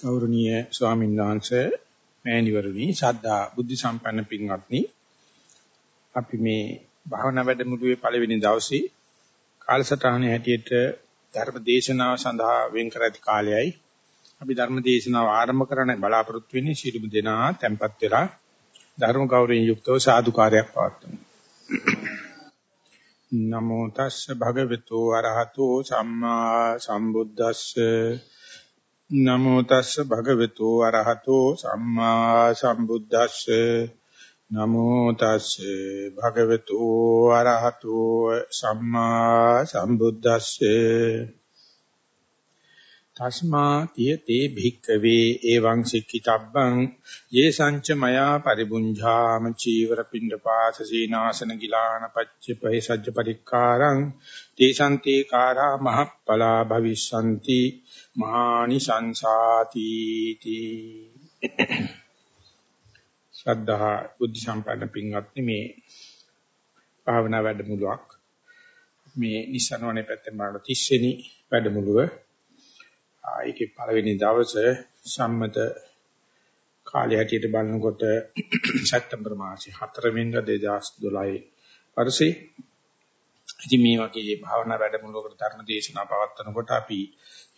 ගෞරවනීය ස්වාමීන් වහන්සේ මෑණිවරණි ශ්‍රද්ධා බුද්ධ සම්පන්න පින්වත්නි. අපි මේ භාවනා වැඩමුළුවේ පළවෙනි දවසේ කාලසටහනේ හැටියට ධර්ම දේශනාව සඳහා වෙන් කර ඇති කාලයයි. අපි ධර්ම දේශනාව ආරම්භ කරන්න බලාපොරොත්තු වෙන්නේ ශිරුම දෙනා tempත් වෙලා ධර්ම ගෞරවයෙන් යුක්තව සාදුකාරයක් පවත්වමු. නමෝ තස්ස භගවතු අරහතෝ සම්මා සම්බුද්දස්ස නමෝ තස්ස භගවතු අරහතෝ සම්මා සම්බුද්දස්ස. නමෝ තස්ස භගවතු අරහතෝ සම්මා සම්බුද්දස්ස. තස්මා තියතේ භික්කවේ එවං සික්ඛිතබ්බං. යේ සංච මයා පරිබුඤ්ජාම චීවර පිණ්ඩ පාස සීනාසන ගිලාන පච්ච පහසජ්ජ පරික්කාරං. තේසන්තේ කාරා මහප්පලා භවිස්සanti මහානි සංසාති තී ශ්‍රද්ධා බුද්ධ සම්පන්න පින්වත්නි මේ භාවනා වැඩමුළුවක්. මේ නිසනවනේ පැත්තෙන් බලන 30 වෙනි වැඩමුළුව ඒකේ පළවෙනි දවසේ සම්මත කාලය හැටියට බලනකොට සැප්තැම්බර් මාසේ 4 වෙනිදා 2012 වර්ෂේ ඉතින් මේ වගේ භාවනා වැඩමුළුවකට ධර්ම දේශනා පවත්වනකොට අපි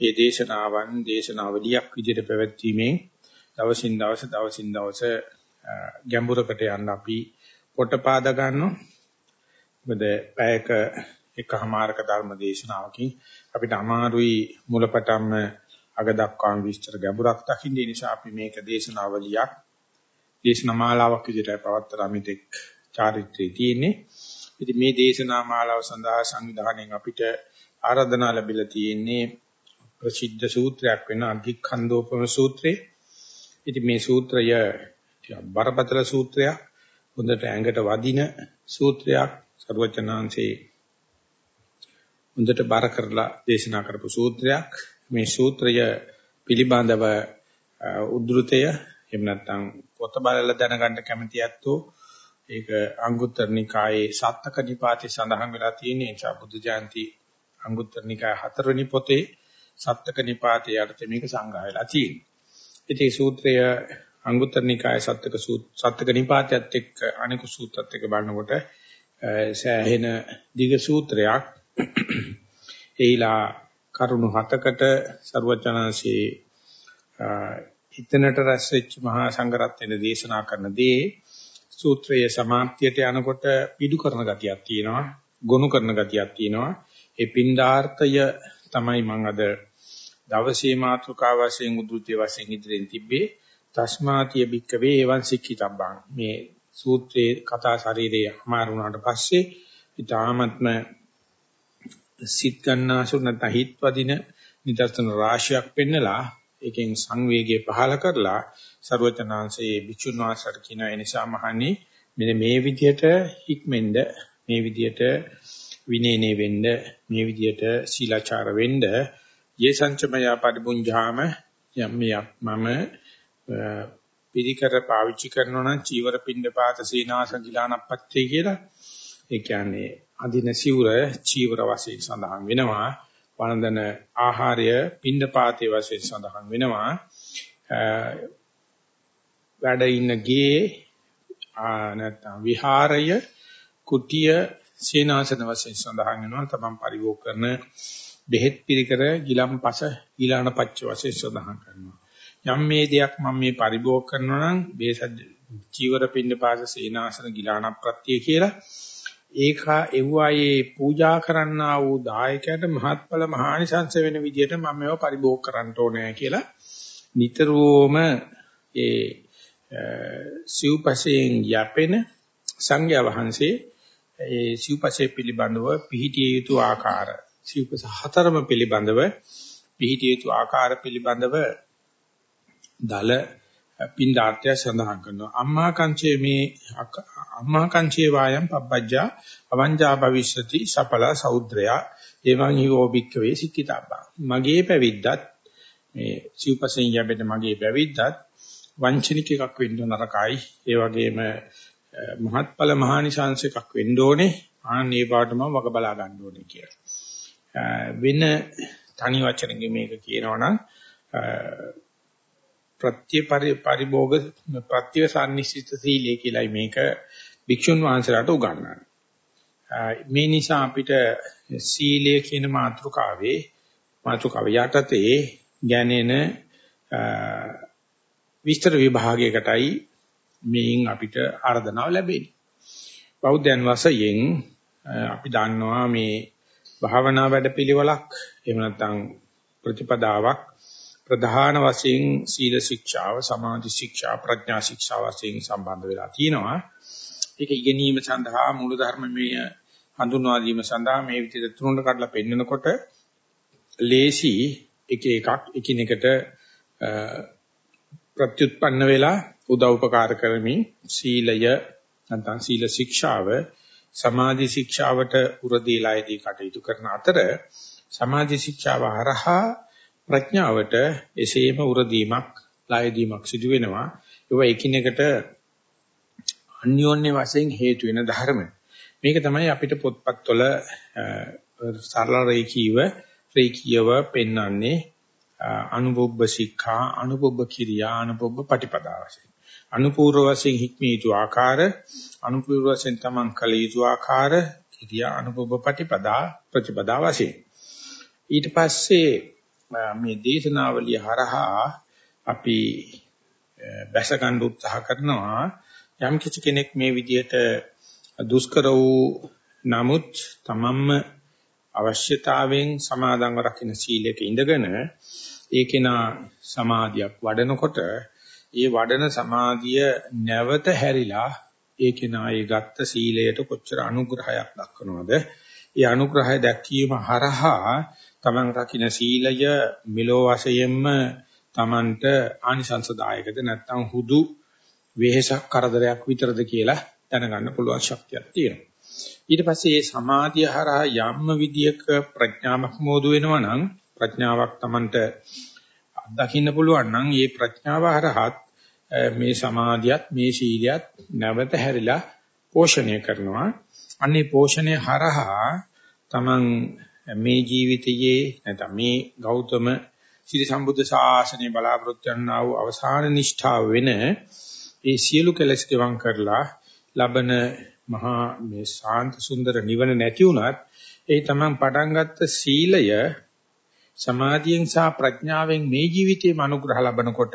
මේ දේශනාවන් දේශනාවලියක් විදිහට පැවැත්වීමෙන් දවසින් දවස දවසින් දවස ගැඹුරකට යන්න අපි පොටපාද ගන්නවා. මොකද පැයක එකමාරක ධර්ම දේශනාවකින් අපිට අමාරුයි මුලපටන්ම අග දක්වාම විස්තර ගැඹුරක් දකින්න නිසා අපි මේක දේශනාවලියක් දේශනා මාලාවක් විදිහට පවත්වලා මිත්‍යක් චාරිත්‍රයේ තියෙන්නේ. ඉතින් මේ දේශනා මාලාව සඳහා සංවිධානයෙන් අපිට ආරාධනා ලැබිලා තියෙන්නේ ප්‍රසිද්ධ සූත්‍රයක් වෙන අධික්ඛන්දෝපම සූත්‍රය. ඉතින් මේ සූත්‍රය බරපතල සූත්‍රයක්. හොඳට ඇඟට වදින සූත්‍රයක්. සර්වචනාංශේ හොඳට බර කරලා දේශනා කරපු සූත්‍රයක්. මේ සූත්‍රය පිළිබඳව උද්ෘතය එහෙම නැත්නම් පොත බලලා දැනගන්න කැමති ඇත්තෝ ඒක අංගුත්තර නිකායේ සත්තක නිපාතේ සඳහන් වෙලා තියෙන නිසා බුද්ධ ජයන්ති අංගුත්තර නිකාය හතරවෙනි පොතේ සත්තක නිපාතේ යටතේ මේක සංග්‍රහ වෙලා තියෙනවා. ඉතින් සූත්‍රය අංගුත්තර නිකාය සත්තක සත්තක නිපාතයත් එක්ක අනිකු සූත්‍රත් එක්ක බලනකොට සෑහෙන දිග සූත්‍රයක්. එයිලා කරුණු හතකට ਸਰවචනanse හිතනට රැස් වෙච්ච මහා සංඝරත්නයේ දේශනා කරන දේ සූත්‍රයේ සමාප්තියට යනකොට පිටු කරන ගතියක් තියෙනවා ගොනු කරන ගතියක් තියෙනවා. ඒ පින්ඩාර්ථය තමයි මම අද දවසේ මාතෘකාව වශයෙන් උද්ෘතය වශයෙන් ඉදිරියෙන් තිබ්බේ. තස්මාතිය බික්කවේ එවං සික්ඛිතබ්බං. මේ සූත්‍රයේ කතා ශරීරයේ අමාරුණාට පස්සේ ඊ타මත්ම සිත් ගන්නාසු නැත්නම් හිත් වදින නිදර්ශන රාශියක් පෙන්නලා ඒකෙන් සංවේගය පහල කරලා ਸਰවචනාංශයේ විචුන් වාසට කියන ඒ නිසා මහන්නේ මෙන්න මේ විදිහට හික්මෙන්ද මේ විදිහට විනේනේ වෙන්න මේ විදිහට සීලාචාර වෙන්න යේ සංචමය පරිබුංජාම යම් මම පිළිකර පාවිච්චි කරනවා නම් චීවර පින්ඩ පාත සීනාස ගිලානප්පත්තේ කියලා. ඒ කියන්නේ අදින සිවුර චීවර වශයෙන් සඳහන් වෙනවා. වළඳන ආහාරය පින්ඩ පාතේ වශයෙන් සඳහන් වෙනවා. වැඩ ඉන්න ගේ නැත්නම් විහාරය කුටිය සීනාසන වශයෙන් සඳහන් වෙනවා. තමන් පරිභෝග කරන බෙහෙත් පිළිකර ගිලම්පස ඊලාන පච්ච වශයෙන් සඳහන් කරනවා. යම් මේ දෙයක් මම මේ පරිභෝග කරනවා නම් බේසජ් චීවර පින්න පාස සීනාසන ගිලාන ප්‍රත්‍ය කියලා ඒක එව්වායේ පූජා කරන්නා වූ දායකයට මහත්ඵල මහානිසංස වෙන විදිහට මම මේව පරිභෝග කරන්න ඕනේ කියලා නිතරම ඒ සිව්පසයෙන් යැපෙන සංඝයා වහන්සේ ඒ සිව්පසේ පිළිබඳව පිළිහිටිය යුතු ආකාර සිව්පස හතරම පිළිබඳව පිළිහිටිය යුතු ආකාර පිළිබඳව දල පින්ඩාර්ථය සඳහන් කරනවා. අම්මා කංචේ මේ අම්මා කංචේ වායම් පබ්බජ්ජා අවංජා භවිෂති සපලා සෞද්‍රයා එවං හිවෝ බික්කවේ සික්කිතාබ්බා මගේ පැවිද්දත් මේ සිව්පසෙන් යැබෙන මගේ පැවිද්දත් වංචනික එකක් වෙන්න නරකයි. ඒ වගේම මහත්ඵල මහානිශාංශ එකක් වෙන්න ඕනේ. ආන්නේ පාටම වග බලා ගන්න ඕනේ කියලා. වෙන තනි වචනකින් මේක කියනවනම් ප්‍රත්‍ය පරිභෝග ප්‍රත්‍ය සම්නිශ්චිත සීලය කියලායි මේක භික්ෂුන් වහන්සේලාට උගන්වන්නේ. මේ නිසා අපිට සීලය කියන මාතෘකාවේ මාතෘකාව යටතේ ගැනෙන විස්තර විභාගයකටයි මේන් අපිට ආර්දනාව ලැබෙන්නේ. බෞද්ධයන් වශයෙන් අපි දන්නවා මේ භාවනා වැඩපිළිවෙලක් එහෙම නැත්නම් ප්‍රතිපදාවක් ප්‍රධාන වශයෙන් සීල ශික්ෂාව, සමාධි ශික්ෂා, ප්‍රඥා ශික්ෂා වශයෙන් සම්බන්ධ වෙලා තියෙනවා. ඒක ඉගෙනීම සඳහා මූල ධර්මමය හඳුන්වා දීම සඳහා මේ විදිහට තුනට කඩලා පෙන්නකොට ලේසි එක එකක් එකිනෙකට ප්‍රත්‍යুৎපන්න වෙලා උදව් උපකාර කරමින් සීලය නැත්නම් සීල ශික්ෂාව සමාධි ශික්ෂාවට උරදීලායේදී කටයුතු කරන අතර සමාධි ශික්ෂාව හරහා ප්‍රඥාවට එසේම උරදීමක් ලායදීමක් සිදු වෙනවා. ඒවා එකිනෙකට අන්‍යෝන්‍ය වශයෙන් හේතු වෙන ධර්ම. මේක තමයි අපිට පොත්පත්වල සරල රේඛීව රේඛීයව පෙන්වන්නේ අනුභව ශික්ෂා අනුභව කිරියා අනුභව පටිපදා වශයෙන්. අනුපූර්ව වශයෙන් හික්මිය යුතු ආකාර අනුපූර්ව වශයෙන් තමන් කළ යුතු ආකාර කිරියා අනුභව පටිපදා ප්‍රතිපදා වශයෙන්. ඊට පස්සේ මේ දේශනාවලිය හරහා අපි බැස ගන්න උත්සාහ කරනවා. යම් කිසි කෙනෙක් මේ විදිහට දුෂ්කර වූ නමුත් තමන්ම අවශ්‍යතාවයෙන් සමාදන්ව රකින්න සීලයක ඉඳගෙන ඒකේනා සමාධියක් වඩනකොට ඒ වඩන සමාධිය නැවත හැරිලා ඒකේනා ඒ ගත්ත සීලයට කොච්චර අනුග්‍රහයක් දක්වනවද? ඒ අනුග්‍රහය දැක්වීම හරහා තමන් රකින්න සීලය මිලෝ වශයෙන්ම තමන්ට ආනිසංසදායකද නැත්නම් හුදු වෙහෙසක් කරදරයක් විතරද කියලා දැනගන්න පුළුවන් ශක්තියක් තියෙනවා. ඊට පස්සේ මේ සමාධිය හරහා යම් විදියක ප්‍රඥාවක් මෝදු වෙනවා නම් ප්‍රඥාවක් Tamanට අත්දකින්න පුළුවන් නම් මේ ප්‍රඥාව හරහත් මේ සමාධියත් මේ සීලියත් නැවත හැරිලා පෝෂණය කරනවා. අන්නේ පෝෂණය හරහා Taman මේ ජීවිතයේ නැත්නම් මේ ගෞතම ශ්‍රී සම්බුද්ධ ශාසනය බලාපොරොත්තු වන්නා වූ අවසාන නිෂ්ඨාව වෙන ඒ සියලු කෙලෙස් ගෙවම් කරලා ලබන මහා මේ ශාන්ත සුන්දර නිවන නැති වුණත් ඒ තමන් පටන් ගත්ත සීලය සමාධියෙන් සහ ප්‍රඥාවෙන් මේ ජීවිතයේ අනුග්‍රහ ලබනකොට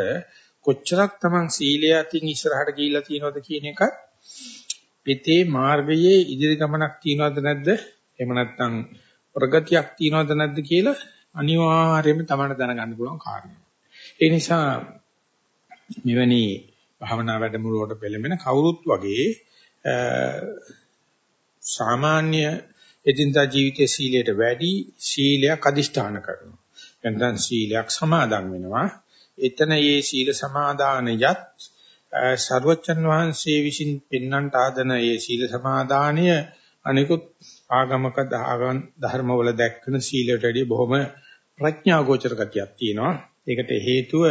කොච්චරක් තමන් සීලය අතින් ඉස්සරහට ගිහිල්ලා තියෙනවද කියන එක පිටේ මාර්ගයේ ඉදිරි ගමනක් තියෙනවද නැද්ද? එහෙම නැත්නම් ප්‍රගතියක් තියෙනවද නැද්ද කියලා අනිවාර්යයෙන්ම තමයි දැනගන්න පුළුවන් කාරණා. ඒ නිසා මෙවැනි භාවනා වැඩමුළුවට පෙළඹෙන කවුරුත් වගේ සාමාන්‍ය එදිනදා ජීවිතයේ සීලයට වැඩි සීලයක් අදිෂ්ඨාන කරනවා. නැත්නම් සීලයක් සමාදන් වෙනවා. එතන මේ සීල සමාදානයත් සර්වචන් වහන්සේ විසින් පෙන්වන්නට ආදන මේ සීල සමාදානය අනිකුත් ආගමක ධර්මවල දැක්කන සීලයට වැඩිය බොහොම ප්‍රඥා ගෝචර ගතියක් තියෙනවා. ඒකට හේතුව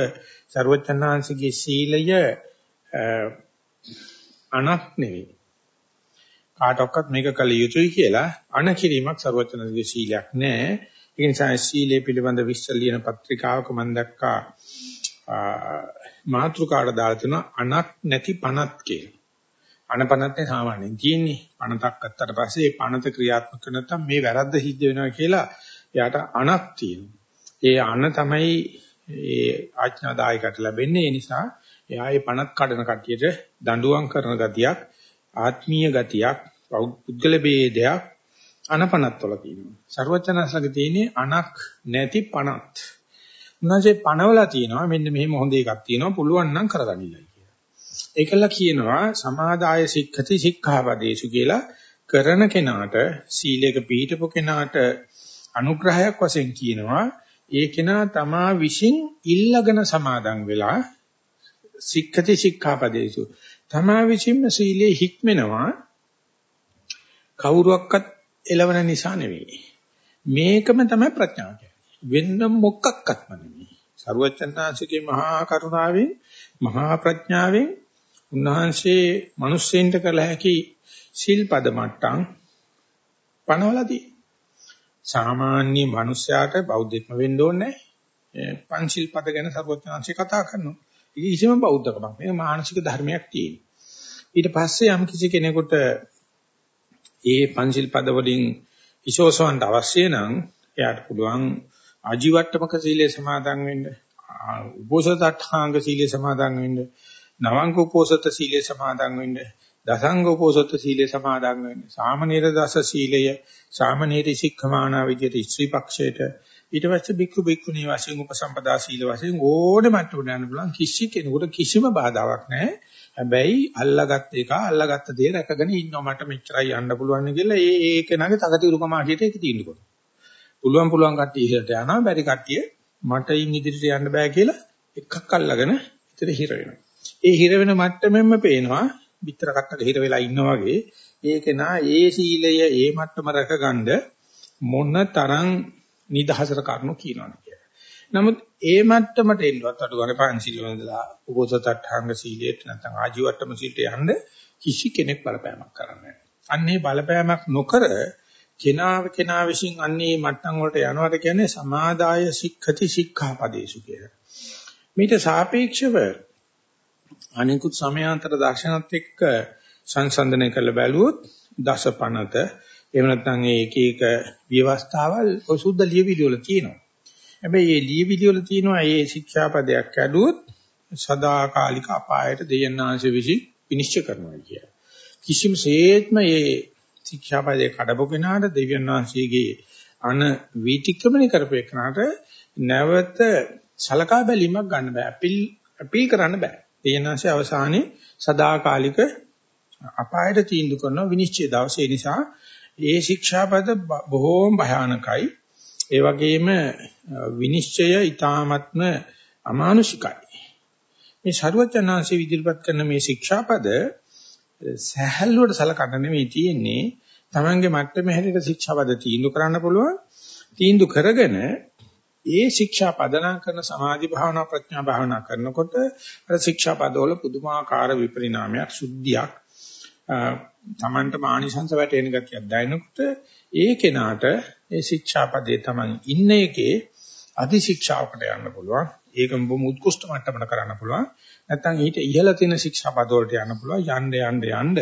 සර්වචන්නාංශගේ සීලය අනක් නෙවෙයි. කාටවත් මේක කළ යුතුයි කියලා අණ කිරීමක් ਸਰවචනගේ සීලයක් නෑ. ඒ නිසා සීලය පිළිබඳ විස්තර ලියන පත්‍රිකාවක මම දැක්කා මාතෘකාවට දාලා තියෙනවා අණක් නැති පණත් කියලා. අනපනත්තේ සාමාන්‍යයෙන් තියෙන්නේ. පණතක් ගත්තට පස්සේ ඒ පණත ක්‍රියාත්මක නැත්නම් මේ වැරද්ද සිද්ධ වෙනවා කියලා එයාට අණක් තියෙනවා. ඒ අණ තමයි ඒ ආඥාදායකට ලැබෙන්නේ. ඒ නිසා එයා මේ පණත් කඩන කට්ටියට දඬුවම් කරන ගතියක්, ආත්මීය ගතියක්, පුද්ගල ભેදයක් අනපනත් වල කියනවා. ਸਰවචනසලක තියෙන්නේ අණක් නැති පණත්. උනාසේ පණවලා තියෙනවා මෙන්න මෙහෙම හොඳ එකක් තියෙනවා පුළුවන් නම් කරගන්නilla. ඒකල කියනවා සමාදාය සික්ඛති සික්ඛාපදේසු කියලා කරන කෙනාට සීලයක පිළිපො කෙනාට අනුග්‍රහයක් වශයෙන් කියනවා ඒ කෙනා තමා විශ්ින් ඉල්ලගෙන සමාදන් වෙලා සික්ඛති සික්ඛාපදේසු තමා විසින්ම සීලේ හික්මෙනවා කවුරුවක්වත් එළවන නිසා නෙවෙයි. මේකම තමයි ප්‍රඥාව කියන්නේ. වෙන මොකක්වත්ම නෙවෙයි. සරුවචන්තාංශිකේ මහා කරුණාවෙන් මහා ප්‍රඥාවෙන් උන්වහන්සේ මිනිස්සෙන්ට කළ හැකි සිල්පද මට්ටම් පනවලාදී. සාමාන්‍ය මිනිස්යාට බෞද්ධත්ම වෙන්න ඕනේ පංචිල් පද ගැන සරුවචන්තාංශي කතා කරනවා. ඒක කිසිම බෞද්ධකමක් නෙවෙයි මානසික ධර්මයක් තියෙන. ඊට පස්සේ යම් කිසි කෙනෙකුට ඒ පංචිල් පද වලින් ඉසෝසවන්ට අවශ්‍ය නම් එයාට පුළුවන් ආජීවට්ටමක සීලය සමාදන් වෙන්න, උපෝසථාංග සීලය සමාදන් වෙන්න, නවංග උපෝසත සීලය සමාදන් වෙන්න, දසංග උපෝසත සීලය සමාදන් වෙන්න, සාමනීර දස සීලය, සාමනීර සික්ඛමානා විදියට ස්ත්‍රී පක්ෂයට ඊට පස්සේ බික්කු බික්කුණී වශයෙන් උපසම්පදා සීල වශයෙන් ඕනේ මට්ටමට යන්න පුළුවන් කිසි කෙනෙකුට කිසිම බාධාවක් නැහැ. හැබැයි අල්ලාගත් එක අල්ලාගත්ත දේ රැකගෙන ඉන්නවා මට මෙච්චරයි යන්න පුළුවන් කියලා ඒ ඒ කෙනාගේ තකතිරුකම ආදියට ඒක තීන්දුව කරනවා. පුළුවන් පුළුවන් කට්ටිය ඉහළට යනවා බැරි කට්ටිය මට ඉන් ඉදිරියට යන්න බෑ කියලා එකක් අල්ලගෙන ඉතින් හිර වෙනවා. ඒ හිර වෙන මට්ටමෙන්ම පේනවා පිටර කට්ටක හිර වෙලා ඉන්නා වගේ ඒ කෙනා ඒ සීලය ඒ මට්ටම රැකගන්න මොන තරම් නිදහසට කරුණු කියනවනේ කියලා. නමුත් ඒ මට්ටමට එන්නවත් අඩු ගන්න පංචශීල වන්දලා උපෝසතට්ඨාංග සීලයට නැත්නම් ආජීවට්ටම සීලයට යන්න කිසි කෙනෙක් බලපෑමක් කරන්නේ නැහැ. අන්නේ බලපෑමක් නොකර කෙනාව කෙනා විසින් අන්නේ මට්ටම් වලට යනවාට කියන්නේ සමාදාය සික්ඛති සික්ඛාපදේශු කියලා. මේට සාපේක්ෂව අනිකුත් සමයාන්තර දර්ශනත් එක්ක සංසන්දනය කරලා බැලුවොත් දසපනත එහෙම නැත්නම් ඒ එක එක විවස්ථාවල් ඔය සුද්ධ ලියවිලි වල තියෙනවා. හැබැයි මේ ලියවිලි වල තියෙනවා මේ ශික්ෂාපදයක් ඇදුවොත් සදාකාලික අපායට දෙයන්නාංශ විසි විනිශ්චය කරනවා කියලා. කිසිම සේත්ම මේ ශික්ෂාපදයේ කඩපු කෙනාට දෙවියන් වහන්සේගේ අන වීතික්‍රමණය කරපේකනට නැවත සලකා බැලීමක් ගන්න බෑ. අපිල් අපිල් කරන්න බෑ. දෙයන්නාංශයේ අවසානයේ සදාකාලික අපායට තීන්දුව කරන විනිශ්චය දවසේ නිසා ඒ ශික්ෂාපද බොහෝම භයානකයි. ඒ වගේම විනිශ්චය ඊ타ත්ම අමානුෂිකයි. මේ ශරුවචනාංශයේ විදිහට කරන මේ ශික්ෂාපද සහැල්ලුවට සලකන්න නෙමෙයි තියෙන්නේ. Tamange මට්ටමේ හැටියට ශික්ෂාපද තීන්දුව කරන්න පුළුවන්. තීන්දුව කරගෙන ඒ ශික්ෂා පදනම් කරන සමාධි භාවනා ප්‍රඥා භාවනා කරනකොට අර ශික්ෂා පදවල පුදුමාකාර විපරිණාමයක් සුද්ධියක් තමන්ට මානිසංස වැටෙන ගතියක් දැනෙනකොට ඒ කෙනාට ඒ ශික්ෂාපදේ තමන් ඉන්න එකේ අධි ශික්ෂාවකට යන්න පුළුවන්. ඒක බොහොම උත්කෘෂ්ඨ මට්ටමකට කරන්න පුළුවන්. නැත්නම් ඊට ඉහළ තියෙන ශික්ෂාපද වලට යන්න පුළුවන්. යන්න යන්න යන්න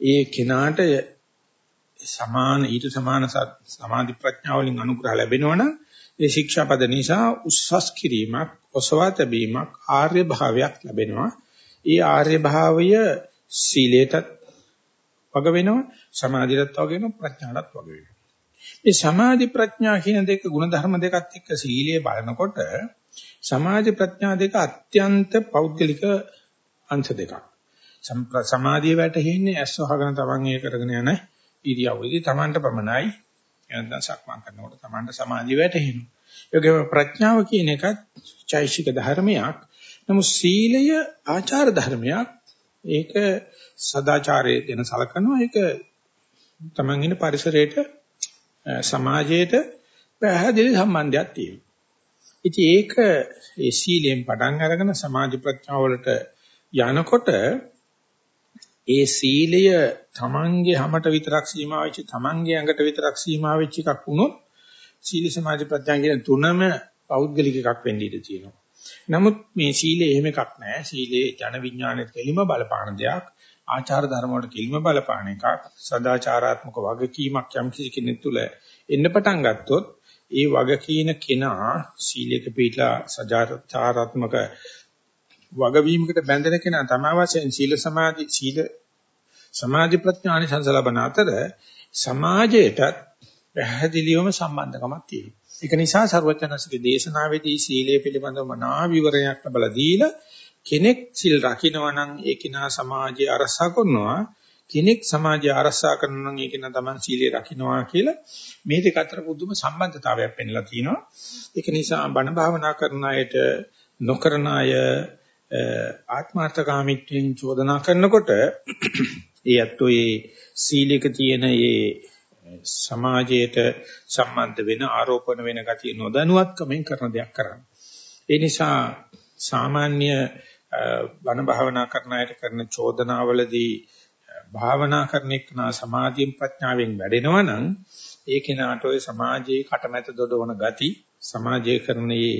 ඒ කෙනාට සමාන ඊට සමාන සමාධි ප්‍රඥාව වලින් අනුග්‍රහ ලැබෙනවනම් ඒ ශික්ෂාපද නිසා උස්සස් කිරීමක්, ඔසවා තැබීමක්, ආර්ය භාවයක් ලැබෙනවා. ඒ ආර්ය භාවය සීලයටත් වග වෙනවා සමාධියටත් වග වෙනවා ප්‍රඥාටත් වග වෙනවා මේ සමාධි ප්‍රඥා කියන දෙක ಗುಣධර්ම දෙකත් එක්ක සීලය බලනකොට සමාධි ප්‍රඥා දෙක අත්‍යන්ත පෞද්ගලික අංශ දෙකක් සමාධිය වැටෙන්නේ ඇස් වහගෙන තමන් ඒ කරගෙන යන ඉරියව්වේදී තමන්ට පමණයි. එනදා සක්මන් කරනකොට තමන්ට සමාධිය වැටෙනවා ඒකේ ප්‍රඥාව කියන එකත් චෛසික ධර්මයක්. නමුත් සීලය ආචාර ධර්මයක්. ඒක සදාචාරයේ දෙන සලකනවා. ඒක තමන් ඉන්න පරිසරයට සමාජයට පැහැදිලි සම්බන්ධයක් තියෙනවා. ඉතින් ඒක ඒ සීලයෙන් පටන් අරගෙන සමාධි ප්‍රඥාව වලට යනකොට ඒ සීලය තමන්ගේ හැමත විතරක් සීමා වෙච්ච තමන්ගේ ඇඟට විතරක් සීමා වෙච්ච එකක් වුණොත් සීල සමාධි ප්‍රඥා කියන තුනම පෞද්ගලික එකක් වෙන්න ඉඩ තියෙනවා. නමුත් මේ සීලය එහෙම එකක් නෑ. සීලේ ජන විඥානෙත් කෙලිම බලපාන දෙයක්. ආචාර ධර්ම වලට කෙලිම බලපාන එකක්. සදාචාරාත්මක වගකීමක් යම් කිසි කෙනෙක් තුළ එන්න පටන් ගත්තොත් ඒ වගකීන කෙනා සීලයක පිළිලා සදාචාරාත්මක වගවීමකට බැඳෙන කෙනා තමයි වශයෙන් සීල සමාධි සීල සමාධි ප්‍රඥානි සංසලබන අතර සමාජයටත් පැහැදිලිවම සම්බන්ධකමක් තියෙනවා. ඒක නිසා ਸਰවඥාසිකේ දේශනාවේදී සීලය පිළිබඳව මනා විවරණයක් ලැබලා දීලා කෙනෙක් සිල් රකින්නවා නම් ඒ කෙනා සමාජය අරසා කරනවා කෙනෙක් සමාජය අරසා කරනවා නම් ඒ කෙනා තමන් සීලය රකින්නවා කියලා මේ දෙක අතර පුදුම සම්බන්ධතාවයක් පෙන්ලා තිනවා ඒක නිසා බණ භාවනා කරන අයට නොකරන අය ආත්මාර්ථකාමීත්වයෙන් චෝදනා කරනකොට ඒ අත්ෝ ඒ සීලයක තියෙන ඒ සමාජයට සම්බන්ධ වෙන ආරෝපණ වෙන ගතිය නොදැනුවත්කමෙන් කරන දෙයක් කරන්නේ. ඒ නිසා සාමාන්‍ය බණ භාවනා කරන අයට කරන චෝදනාවලදී භාවනා කරන එක්කන සමාධියෙන් ප්‍රඥාවෙන් වැඩෙනවා නම් ඒ කෙනාට ওই සමාජයේ කටමැත දොඩවන ගති සමාජයේ කරන මේ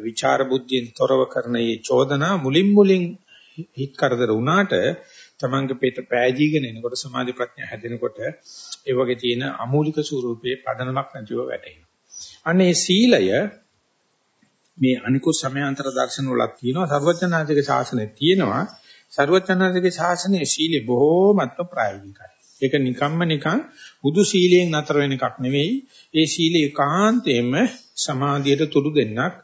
විචාර බුද්ධියෙන් තොරව කරන මේ චෝදනා මුලින් මුලින් හිත කරදර වුණාට තමන්ගේ පිට පෑජීගෙන එනකොට සමාධි ප්‍රඥා හැදෙනකොට ඒ වගේ තියෙන අමූලික ස්වරූපයේ පදනමක් නැතිව වැටෙනවා. අනේ සීලය මේ අනිකුත් සමයාන්තර දර්ශන වලක් තියෙනවා සර්වඥාන්තික ශාසනයේ තියෙනවා සර්වඥාන්තික ශාසනයේ සීලය බොහෝමත්ම ප්‍රායෝගිකයි. ඒක නිකම්ම නිකං බුදු සීලයෙන් නතර වෙන එකක් නෙවෙයි. ඒ සීලය ඒකාන්තයෙන්ම සමාධියට තුඩු දෙන්නක්.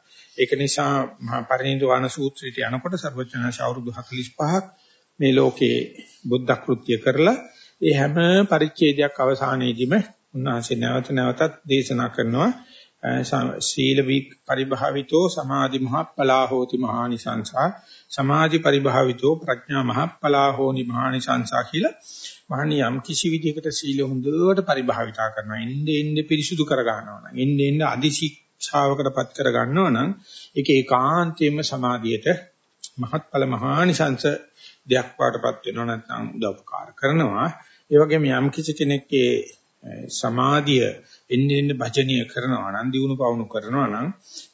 ඒක නිසා මහා පරිනිර්වාණ සූත්‍රයට යනකොට සර්වඥාන්ස අවුරුදු 45ක් මේ ලෝකේ බුද්ධ කෘත්‍ය කරලා ඒ හැම පරිච්ඡේදයක් අවසානයේදීම උන්වහන්සේ නැවත නැවතත් දේශනා කරනවා. සීල පරිභාවිතෝ සමාධි මහප්පලා හෝති මහානිසංසා. සමාධි පරිභාවිතෝ ප්‍රඥා මහප්පලා හෝනි මහානිසංසා කියලා මහණි යම් කිසි විදිහකට සීල හොඳට පරිභාවිතා කරනවා. ඉන්නේ ඉන්නේ පිරිසුදු කර ගන්නවා නම් ඉන්නේ ඉන්නේ අදි ශික්ෂාවකටපත් කර ගන්නවා නම් ඒක ඒකාන්තයෙන්ම සමාධියට මහත්ඵල මහානිසංස දෙයක් වාටපත් වෙනවා නැත්නම් උදව්පකාර කරනවා. ඒ වගේම යම් කිසි කෙනෙක්ගේ සමාධිය එන්න එන්න භජනීය කරනවා නම් දිනු පවුණු කරනවා නම්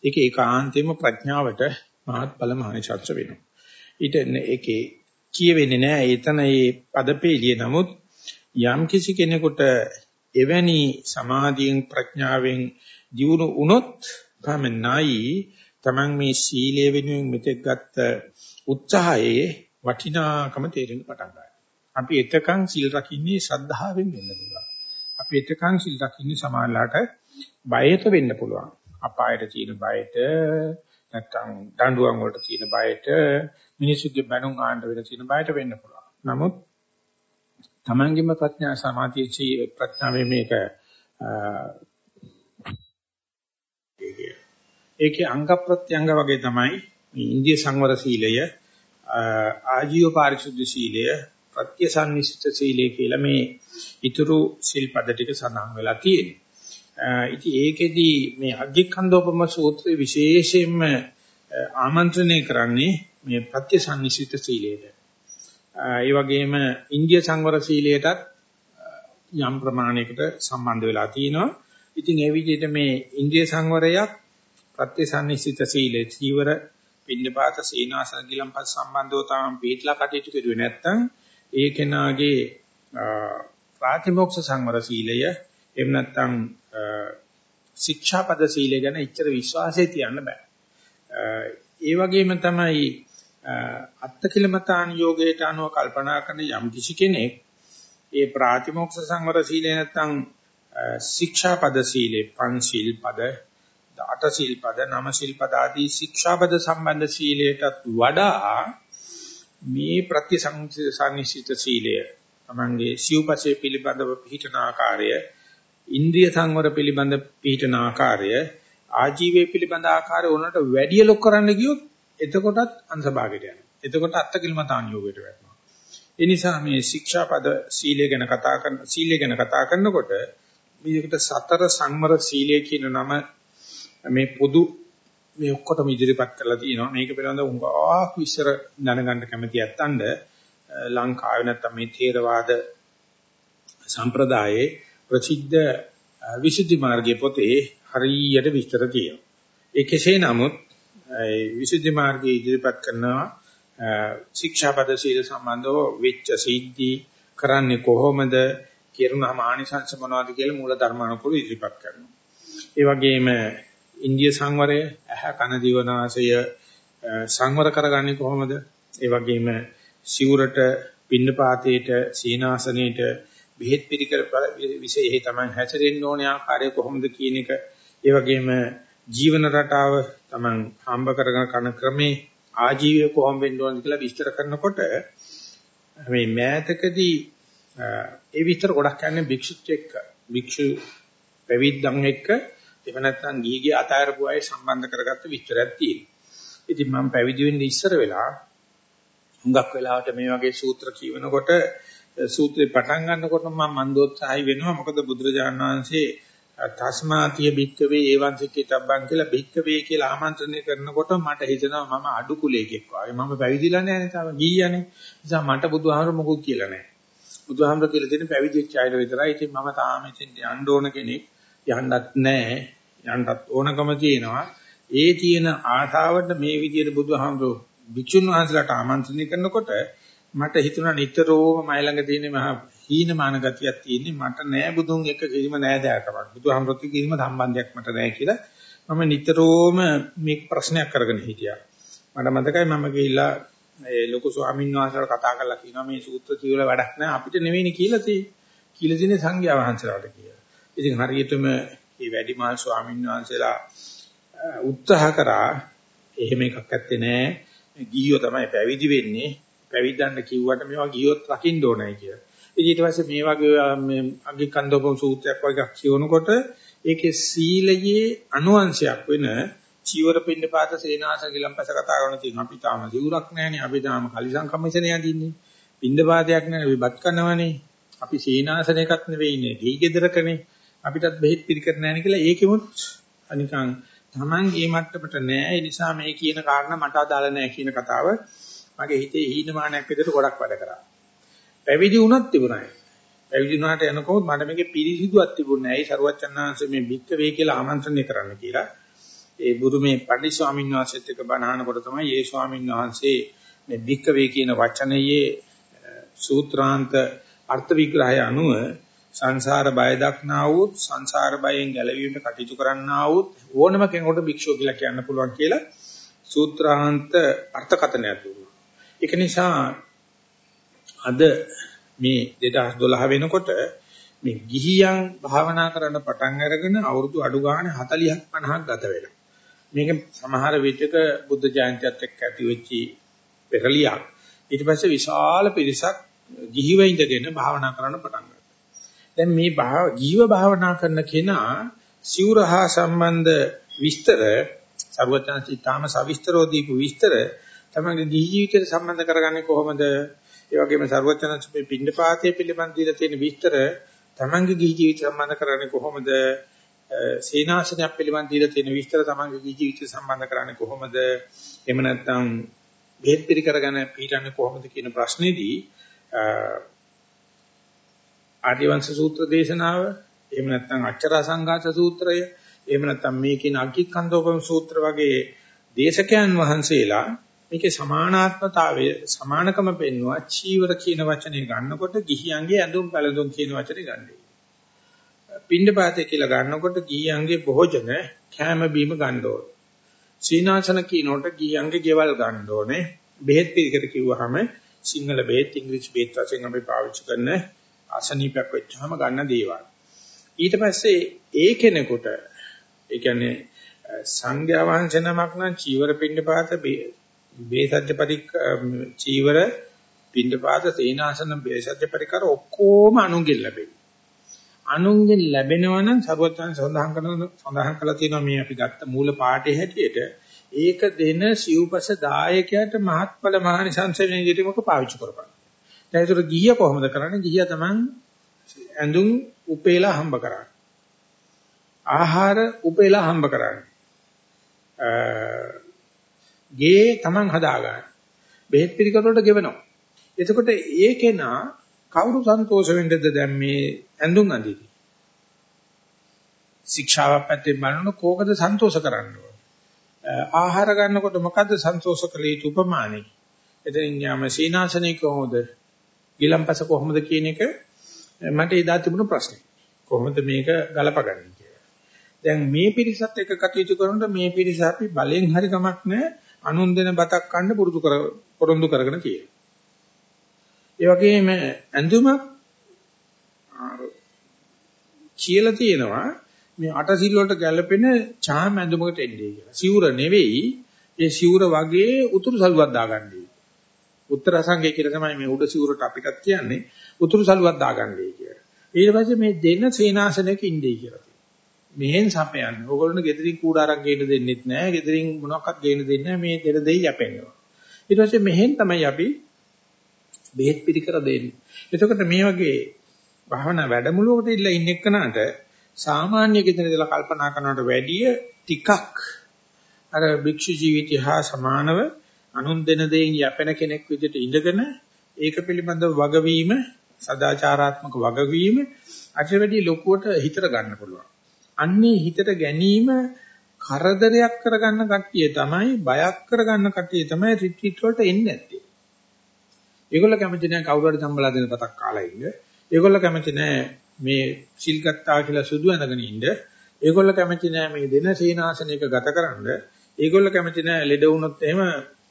ඒක ඒකාන්තයෙන්ම ප්‍රඥාවට මහත්ඵල මහානිසංස වෙනවා. ඊට ඒකේ කියවෙන්නේ නැහැ එතන මේ පදපේලිය. නමුත් යම් කිසි කෙනෙකුට එවැනි සමාධියෙන් ප්‍රඥාවෙන් දියුණු වුණොත් පමණයි Taman මේ සීලය වෙනුවෙන් මෙතෙක් ගත්ත උත්සාහයේ වටිනාකම තේරෙන්න පටන් ගන්නවා. අපි එතකන් සීල් රකින්නේ ශ්‍රද්ධාවෙන් වෙන්න පුළුවන්. අපි එතකන් සීල් රකින්නේ සමානලාට බයට වෙන්න පුළුවන්. අපායට තියෙන බයට නැත්නම් දඬුවම් වලට තියෙන බයට මිනිසුගේ බැනුම් ආන්න වෙන තියෙන බයට වෙන්න පුළුවන්. නමුත් තමන්ගේම ප්‍රඥා සමාධියේ ප්‍රඥාවේ මේක ඒකේ අංග ප්‍රත්‍යංග වගේ තමයි මේ ඉන්දිය සංවර සීලය ආජීව පාරිශුද්ධ සීලය ප්‍රත්‍යසන්නිසිත සීලය කියලා මේ ඊතුරු සිල්පද ටික සඳහන් වෙලා තියෙනවා. ඉතින් ඒකෙදි මේ අග්ගිකන්දෝපම සූත්‍රයේ විශේෂයෙන්ම ආමන්ත්‍රණය කරන්නේ මේ ප්‍රත්‍යසන්නිසිත සීලයට. ඒ වගේම ඉන්දිය සංවර සීලයටත් යම් ප්‍රමාණයකට සම්බන්ධ වෙලා තිනවා. ඉතින් ඒ විදිහට මේ ඉන්දිය සංවරයක් ප්‍රත්‍යසන්නිසිත සීලේ චීවර පින්නපාත සීනාසන ගිලම්පත් සම්බන්ධව තමයි පිටලා කටයුතු කරුවේ නැත්නම් ඒ කෙනාගේ ප්‍රාතිමෝක්ෂ සංවර සීලය එහෙම නැත්නම් ශික්ෂාපද සීලය ගැන ඉච්ඡර විශ්වාසය තියන්න බෑ. ඒ වගේම තමයි අත්තකිලමතාන් යෝගයට අනුව කල්පනා කරන යම් කිසි කෙනෙක් ඒ ප්‍රාතිමෝක්ෂ සංවර සීලය නැත්නම් ශික්ෂාපද සීලේ පංචශීල් පද අට ශීල්පද නම ශීල්පද ආදී ශික්ෂාපද සම්බන්ධ සීලයටත් වඩා මේ ප්‍රතිසංසිත සීලය තමන්ගේ සිව්පසේ පිළිබඳව පිළිටන ආකාරය ඉන්ද්‍රිය සංවර පිළිබඳ පිළිටන ආකාරය ආජීවයේ පිළිබඳ ආකාරය උනට වැඩි ලොක් කරන්න ගියොත් එතකොටත් අංශභාගයට යනවා. එතකොට අත්තකිලමතාන් යෝගයට වැටෙනවා. ඒ නිසා මේ ශික්ෂාපද සීලය ගැන කතා කරන සීලය ගැන කතා කරනකොට මේකට සතර සංවර සීලය කියන නම මේ පොදු මේ ඔක්කොටම ඉදිරිපත් කරලා තියෙනවා. මේක පිළිබඳව උඟාක් විශ්තර දැනගන්න කැමති ඇත්තඳ ලංකාවේ නැත්තම් මේ ථේරවාද සම්ප්‍රදායේ ප්‍රසිද්ධ විසුද්ධි මාර්ගයේ පොතේ හරියට විස්තර තියෙනවා. ඒ කෙසේ නමුත් විසුද්ධි මාර්ගයේ ඉදිරිපත් කරනවා ශික්ෂාපද සීල සම්බන්ධව වෙච්ච සිද්ධි කරන්නේ කොහොමද කියරුණාම ආනිසංස මොනවද කියලා මූල ධර්මානුකූල ඉදිරිපත් කරනවා. ඒ වගේම ඉන්දිය සංවරය ඇහ කන දිවනාසය සංවර කරගන්නේ කොහොමද? ඒ වගේම සිවුරට පින්නපාතේට සීනාසනේට බෙහෙත් පිළිකර විශේෂයි තමයි හැසිරෙන්න ඕනේ ආකාරය කොහොමද කියන එක. ඒ වගේම ජීවන රටාව Taman හම්බ කරගෙන කන ක්‍රමේ ආජීවය කොහොම වෙන්න ඕනද කියලා විස්තර කරනකොට මේ මෑතකදී ඒ විස්තර ගොඩක් යන්නේ භික්ෂුත් එක්ක. භික්ෂු පැවිද්දන් එක්ක. එහෙම නැත්නම් ගිහිගේ අතෑරපු අය සම්බන්ධ කරගත්ත විස්තරයක් තියෙනවා. ඉතින් මම පැවිදි වෙන්න ඉස්සර වෙලා හුඟක් වෙලාවට මේ වගේ සූත්‍ර කියවනකොට සූත්‍රේ පටන් ගන්නකොට මම මන්දෝත්සාහයි වෙනවා. මොකද බුදුරජාණන් වහන්සේ තස්මාතිය භික්කවේ ඒවංසිකිතබ්බන් කියලා භික්කවේ කියලා ආමන්ත්‍රණය කරනකොට මට හිතෙනවා මම අඩු කුලයකෙක් වගේ. මම පැවිදිලා නැහැ නේ තාම. ගියනේ නිසා මට බුදුහාමර මොකුත් කියලා නැහැ. බුදුහාමර කියලා තියෙන පැවිදි වෙච්ච අය විතරයි. ඉතින් මම තාම ඉතින් යන්න ඕන කෙනෙක් යන්නත් නැහැ. යන්නත් ඕනකම තියෙනවා. ඒ තියෙන ආශාවට මේ විදිහට බුදුහාමුදුරුවෝ භික්ෂුන් වහන්සේලාට ආමන්ත්‍රණය කරනකොට මට හිතුණා නිතරම මයි ළඟ තියෙන මහා හීනමාන ගතියක් තියෙන්නේ. මට නෑ බුදුන් එක කිසිම නෑදෑකමක් බුදුහාමුදුරුවෝ කිසිම සම්බන්ධයක් මට නෑ කියලා මම නිතරම මේ ප්‍රශ්නයක් කරගෙන හිටියා. මට මතකයි මම ගිහිල්ලා ඒ ලොකු ස්වාමීන් වහන්සේලා කතා කරලා කියනවා මේ සූත්‍ර කියවල වැඩක් නෑ අපිට නෙවෙයිනේ කියලා තියෙන්නේ කියලා තියෙන්නේ සංඝයා වහන්සේලාට කියලා. ඉතින් හරියටම මේ වැඩිමහල් ස්වාමීන් වහන්සේලා උත්සාහ කරා එහෙම එකක් ඇත්තේ නෑ. ගිහියෝ තමයි පැවිදි වෙන්නේ. පැවිද්දන්න කිව්වට මේවා ගියොත් රකින්න ඕනයි කියලා. ඊට පස්සේ මේ වගේ මේ අගිකන්දෝපම සූත්‍රයක් වගේ කියනකොට ඒකේ සීලයේ අනුංශයක් වෙන චීවර පින්නපාත සේනාසන ගිලම්පස කතා කරන තියෙනවා. අපි තාම සිවුරක් නැහැනේ. අපි තාම කලිසම් කමිෂනේ යදින්නේ. පින්නපාතයක් නැහැ. අපි බත් කනවනේ. අපි සේනාසනයකත් නෙවෙයි ඉන්නේ. දී ගෙදරකනේ. අපිටත් බෙහෙත් පිළිකර නැහැ කියලා ඒකෙමුත් අනිකන් Taman ඒ මට්ටමට නෑ. ඒ නිසා මේ කියන කාරණා මට අදාළ නෑ කියන කතාව මගේ හිතේ හීනමානයක් විදිහට ගොඩක් වැඩ කරා. පැවිදි වුණත් තිබුණායි. පැවිදි වුණාට යනකොත් මට මේකේ පිරිසිදුවක් තිබුණේ නැහැ. ඒ සරුවච්චන්හන්සේ මේ බික්ක වේ කියලා ආමන්ත්‍රණය කරන්න කියලා. ඒ බුදුමේ පණ්ඩිත ස්වාමීන් වහන්සේත් එක්ක බණහනකොට තමයි ඒ ස්වාමීන් වහන්සේ මේ බික්ක වේ කියන වචනයේ සූත්‍රාන්ත අර්ථ විග්‍රහය අනුව සංසාර බය දක්නා වූත් සංසාර බයෙන් ගැලවීමට කටයුතු කරන්නා වූත් ඕනම කෙනෙකුට භික්ෂුව කියලා කියන්න පුළුවන් කියලා සූත්‍රාන්ත අර්ථකථනයක් දුන්නා. ඒක නිසා අද මේ 2012 වෙනකොට මේ ගිහියන් භාවනා කරන්න පටන් අරගෙන අවුරුදු අඩු ගානේ 40ක් 50ක් ගත වෙනවා. මේක සමහර විටක බුද්ධ ජයන්තියත් එක්ක ඇති වෙච්චි පෙරලියක්. ඊට පස්සේ විශාල පිරිසක් ගිහිව ඉඳගෙන භාවනා කරන්න පටන් ගත්තා. දැන් මේ ජීව භාවනා කරන කෙනා සිවුරහා සම්බන්ධ විස්තර සර්වඥාන්ති තාම සවිස්තරෝ දීපු විස්තර තමයි ගිහි ජීවිතයට සම්බන්ධ කරගන්නේ කොහොමද? ඒ වගේම සර්වඥාන්ති මේ පින්නපාතයේ පිළිබඳ දීලා තියෙන විස්තර තමන්ගේ ගිහි ජීවිත සම්බන්ධ කරන්නේ කොහොමද? සීනාසනයක් පිළිබඳ දීලා තියෙන විස්තර තමන්ගේ ගිහි ජීවිත සම්බන්ධ කරන්නේ කොහොමද? එහෙම නැත්නම් බෙහෙත් පිළිකර ගැන පිළිගන්නේ කොහොමද කියන ප්‍රශ්නේදී ආදිවංශ සූත්‍ර දේශනාව එහෙම නැත්නම් අච්චරා සංඝාත සූත්‍රය එහෙම නැත්නම් මේ කියන අග්ගිකන්දෝපම සූත්‍ර වගේ දේශකයන් වහන්සේලා මේකේ සමානාත්මතාවය සමානකම පෙන්වුවා චීවර කියන වචනේ ගන්නකොට ගිහියන්ගේ ඇඳුම් පැළඳුම් කියන වචනේ ගන්නේ. පින්ඩපාතේ කියලා ගන්නකොට ගිහියන්ගේ භෝජන කෑම බීම ගන්න ඕනේ. සීනාසන කියනකොට ගිහියන්ගේ ගෙවල් ගන්න ඕනේ. බෙහෙත් පිළිකර කිව්වහම සිංහල බෙහෙත් ඉංග්‍රීසි බෙහෙත් වශයෙන් අපි පාවිච්චි කරන අසනීපයක් වෙච්චාම ගන්න දේවල්. ඊට පස්සේ ඒ කෙනෙකුට ඒ කියන්නේ සංඝයා වහන්සේ නමක් නම් චීවර පින්නපාත බේසජ්‍ය පරික් චීවර පින්නපාත සේනාසන බේසජ්‍ය පරිකර ඔක්කොම අනුගෙන් ලැබෙයි. අනුන්ගෙන් ලැබෙනවා නම් සර්වඥයන් සඳහන් කරන සඳහන් කළා තියෙනවා මේ අපි ගත්ත මූල පාඩේ හැටියට ඒක දෙන සිව්පස දායකයට මහත්ඵල මහානිසංස වෙන විදිහටම පාවිච්චි කරපන්. දැන් ඒතර ගිහිය කොහොමද කරන්නේ? ගිහිය තමන් ඇඳුම් උපේලා හම්බ කරන්නේ. ආහාර උපේලා හම්බ කරන්නේ. ගේ තමන් හදාගන්න. බෙහෙත් පිළිකර වලට ගෙවනවා. එතකොට ඒකේනා කවුරු සන්තෝෂ වෙන්නද දැන් මේ ඇඳුම් අඳින්නේ? ශික්ෂාවක් පැත්තෙන් බලනකොට කෝකද සන්තෝෂ කරන්නේ? ආහාර ගන්නකොට මොකද්ද සන්තෝෂ කළ යුතු උපමානෙ? එතනින් යාම සීනාසනේ කොහොමද? ගිලම්පස කොහොමද කියන එක මට එදා තිබුණු ප්‍රශ්නේ. කොහොමද මේක ගලපගන්නේ කියලා. දැන් මේ පිරිසත් එක්ක කටයුතු කරනකොට මේ පිරිස අපි බලෙන් හරි කමක් නැහැ අනුන් දෙන බතක් කන්න පුරුදු කර පොරොන්දු කරගෙන තියෙනවා. ඒ වගේම ඇඳුමක් කියලා තියෙනවා මේ අටසිල් වලට ගැලපෙන චාම් ඇඳුමකට එන්නේ කියලා. සිවුර නෙවෙයි, ඒ සිවුර වගේ උතුරු සලුවක් දාගන්නේ. උත්තර සංඝය කියලා තමයි මේ උඩ සිවුරට අපිටත් කියන්නේ උතුරු සලුවක් දාගන්නේ කියලා. ඊට පස්සේ මේ දෙන සේනාසනයක ඉන්නේ කියලා. මෙහෙන් සපයන්නේ. ඕගොල්ලෝ ගෙදරින් කූඩාරක් ගේන්න දෙන්නෙත් නැහැ. ගෙදරින් මොනවක්වත් ගේන්න දෙන්නේ නැහැ. මේ දෙන දෙයි යැපෙනවා. ඊට පස්සේ මෙහෙන් තමයි අපි බෙහෙත් පිළිකර දෙන්නේ. එතකොට මේ වගේ භාවනා වැඩමුළුවකට ඉල්ල ඉන්න එක්කනට සාමාන්‍ය ගෙදර ඉඳලා කල්පනා කරනවට වැඩිය ටිකක් අර භික්ෂු ජීවිතය හා සමානව අනුන් දෙන දෙයින් යැපෙන කෙනෙක් විදිහට ඉඳගෙන ඒක පිළිබඳව වගවීම සදාචාරාත්මක වගවීම අට වැඩි ලොකුවට හිතට ගන්න පුළුවන්. අන්නේ හිතට ගැනීම කරදරයක් කරගන්න කට්ටිය තමයි බයක් කරගන්න කට්ටිය තමයි රිට්‍රීට් වලට එන්නේ නැත්තේ. ඒගොල්ලෝ කැමති නැහැ කවුරු හරි සම්බලා දෙන පතක් කාලා ඉන්න. ඒගොල්ලෝ කැමති නැහැ මේ සිල් ගත්තා කියලා සුදු ඇඳගෙන ඉන්න. ඒගොල්ලෝ කැමති නැහැ මේ දෙන සීනාසනයක ගතකරනද. ඒගොල්ලෝ කැමති නැහැ ලෙඩ වුණොත් එහෙම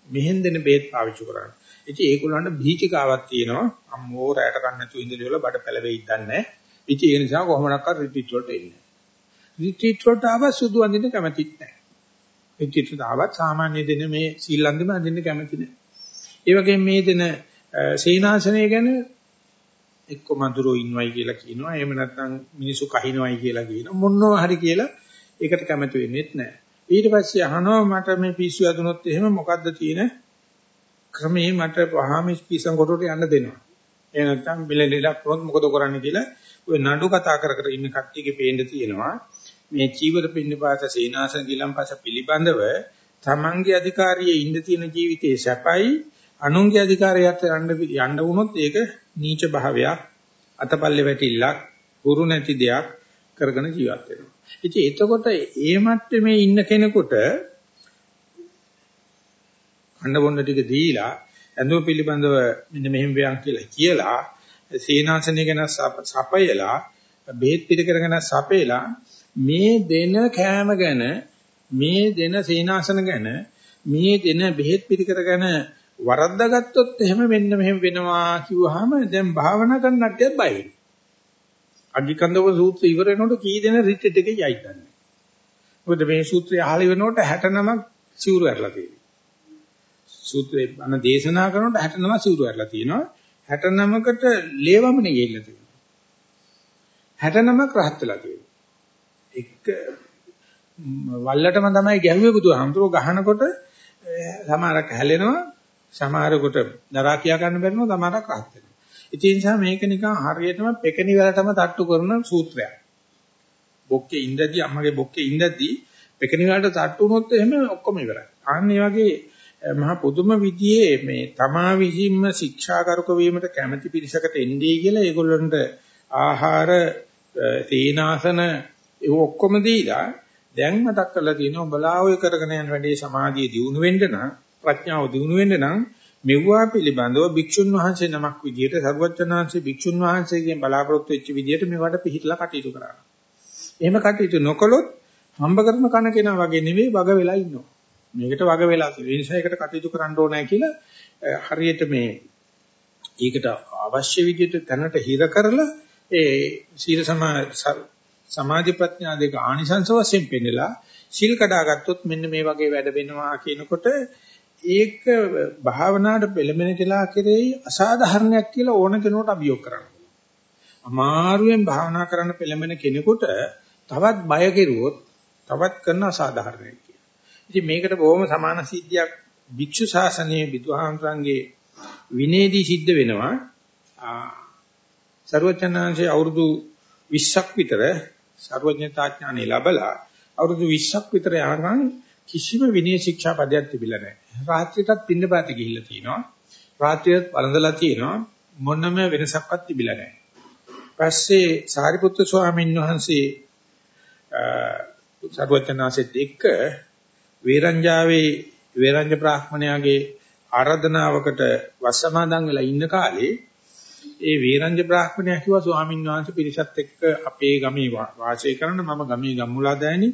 මෙහෙන් දෙන බේත් පාවිච්චි කරන්න. ඉතින් ඒගොල්ලන්ට බීචිකාවක් තියෙනවා. අම්මෝ රැයට කන්න නැතුව ඉඳලා වල බඩ පැලවෙයි දන්නේ. ඉතින් ඒ නිසා කොහොමඩක්වත් රිට්‍රීට් වලට එන්නේ. රිට්‍රීට් වලට ආව සුදු අඳින්න කැමතිත් නැහැ. රිට්‍රීට් වලට ආවත් සාමාන්‍ය දෙන මේ සීල් අඳින්න අඳින්න කැමති නැහැ. ඒ වගේම මේ දෙන සීනාසනය ගැන එක්ක මధుරෝ ඉන්නවයි කියලා කියනවා. එහෙම නැත්නම් මිනිසු කහිනවයි කියලා කියනවා. මොනවා හරි කියලා ඒකට කැමති වෙන්නේත් නැහැ. ඊට පස්සේ අහනවා මට මේ පිස්සු ඇදුනොත් එහෙම මොකද්ද තියෙන ක්‍රමේ මට වහාම පිස්සන් කොටට යන්න දෙනවා. ඒ නැත්නම් බිලෙලිලක් වුණොත් මොකද කරන්නේ කියලා ඔය නඩු කතා කර කර ඉන්න කට්ටියගේ පේන්න තියෙනවා. මේ චීවර පින්නපාත සීනාසන ගිලම්පස පිළිබඳව තමන්ගේ අධිකාරියේ ඉඳ තියෙන ජීවිතයේ සැපයි අනුන්ගේ අධිකාරියට යන්න යන්න වුණොත් ඒක නීච භාවයක් අතපල්ලේ වැටිල්ලක් හුරු නැති දෙයක් කරගෙන ජීවත් වෙනවා. ඉතින් එතකොට ඒ මට්ටමේ ඉන්න කෙනෙකුට කන්න බොන්න ටික දීලා ඇඳුම පිළිබඳව මෙන්න මෙහෙම වෙයන් කියලා කියලා සීනාසනය ගැන සපයලා බෙහෙත් පිළිකර ගැන සපයලා මේ දෙන කෑම ගැන මේ දෙන සීනාසන ගැන මේ දෙන බෙහෙත් පිළිකර ගැන වරද්දාගත්තොත් එහෙම මෙන්න මෙහෙම වෙනවා කිව්වහම දැන් භාවනා කරන කට්ටියත් බය වෙනවා. අගිකන්දව සූත්‍රය ඉවර වෙනකොට කී දෙන රිට්‍රීට් එකේ යයි දන්නේ. මොකද මේ සූත්‍රය අහලා වෙනකොට 69ක් සිවුරු ඇරලා තියෙනවා. සූත්‍රේ අන දේශනා කරනකොට 69 සිවුරු ඇරලා තියෙනවා. 69කට ලේවමනේ ගිහිල්ලා තියෙනවා. 69ක් රහත් වෙලා තියෙනවා. එක වල්ලටම තමයි ගැහුවේ බුදුහාමුදුරුවෝ ගහනකොට සමහරක් හැලෙනවා සමහරකට දරා කියා ගන්න බැරිනවා සමහරක් රහත් වෙනවා. ඒ නිසා මේක නිකන් හරියටම පෙකණි වලටම තට්ටු කරන සූත්‍රයක්. බොක්කේ ඉඳදී අම්මගේ බොක්කේ ඉඳදී පෙකණි වලට තට්ටු වුණොත් එහෙම ඔක්කොම ඉවරයි. අන්න ඒ වගේ මහා පුදුම විදිහේ මේ තමා විසින්ම ශික්ෂාකරුක වීමට කැමැති පිරිසකට එන්නේ කියලා ඒගොල්ලන්ට ආහාර තීනාසන ඒ ඔක්කොම දීලා දැන් මතක් කරලා තියෙනවා උඹලා ඔය කරගෙන යන වැඩේ සමාධිය දියුණු වෙන්න නම් ප්‍රඥාව දියුණු වෙන්න නම් මෙව්වා පිළිබඳව භික්ෂුන් වහන්සේ නමක් විදියට සර්වඥාන්සේ භික්ෂුන් වහන්සේගෙන් බලාපොරොත්තු වෙච්ච විදියට මේවට පිළිහිట్లా කටයුතු කරනවා. එහෙම කටයුතු නොකළොත් හම්බ කරන කන කෙනා වගේ නෙවෙයි වග වෙලා ඉන්නවා. මේකට වග වෙලා තියෙනවා. ඒ නිසා ඒකට කටයුතු කරන්න ඕනේ කියලා හරියට මේ ඒකට අවශ්‍ය විදිහට තැනට හිර කරලා ඒ සීල සමාධි ප්‍රඥා දෙක ආනිසංස වශයෙන් පෙන්නලා සිල් කඩාගත්තොත් මෙන්න මේ වගේ වැඩ වෙනවා කියනකොට ඒක භාවනාවට පෙළඹෙන කියලා කෙරෙහි අසාධාරණයක් කියලා ඕන කෙනෙකුට අභියෝග කරන්න. අමාරුවෙන් භාවනා කරන්න පෙළඹෙන කෙනෙකුට තවත් බය කෙරුවොත් තවත් කරන අසාධාරණයක්. ඉතින් මේකට බොහොම සමාන සිද්ධියක් භික්ෂු ශාසනයේ විදුහාමසංගේ විනේදී සිද්ධ වෙනවා. සර්වචනාංශයේ අවුරුදු 20ක් විතර සර්වඥතා ඥානෙ ලැබලා අවුරුදු 20ක් විතර යනකම් කිසිම විනය ශික්ෂා පදයක් තිබිලා නැහැ. රාත්‍රියටත් පින්නපාත ගිහිල්ලා තිනවා. රාත්‍රියත් වළඳලා තිනවා. මොනම වෙනසක්වත් තිබිලා නැහැ. පස්සේ සාරිපුත්‍ර ස්වාමීන් වහන්සේ සර්වඥාසෙත් එක්ක වේරංජාවේ වේරංජ බ්‍රාහ්මණයාගේ ආරාධනාවකට වස්සමාදන් වෙලා ඉන්න කාලේ ඒ වේරංජ බ්‍රාහ්මණයා කිව්වා ස්වාමීන් වහන්සේ පිරිසත් එක්ක අපේ ගමේ වාසය කරන මම ගමේ ගම්මුලා දෑනි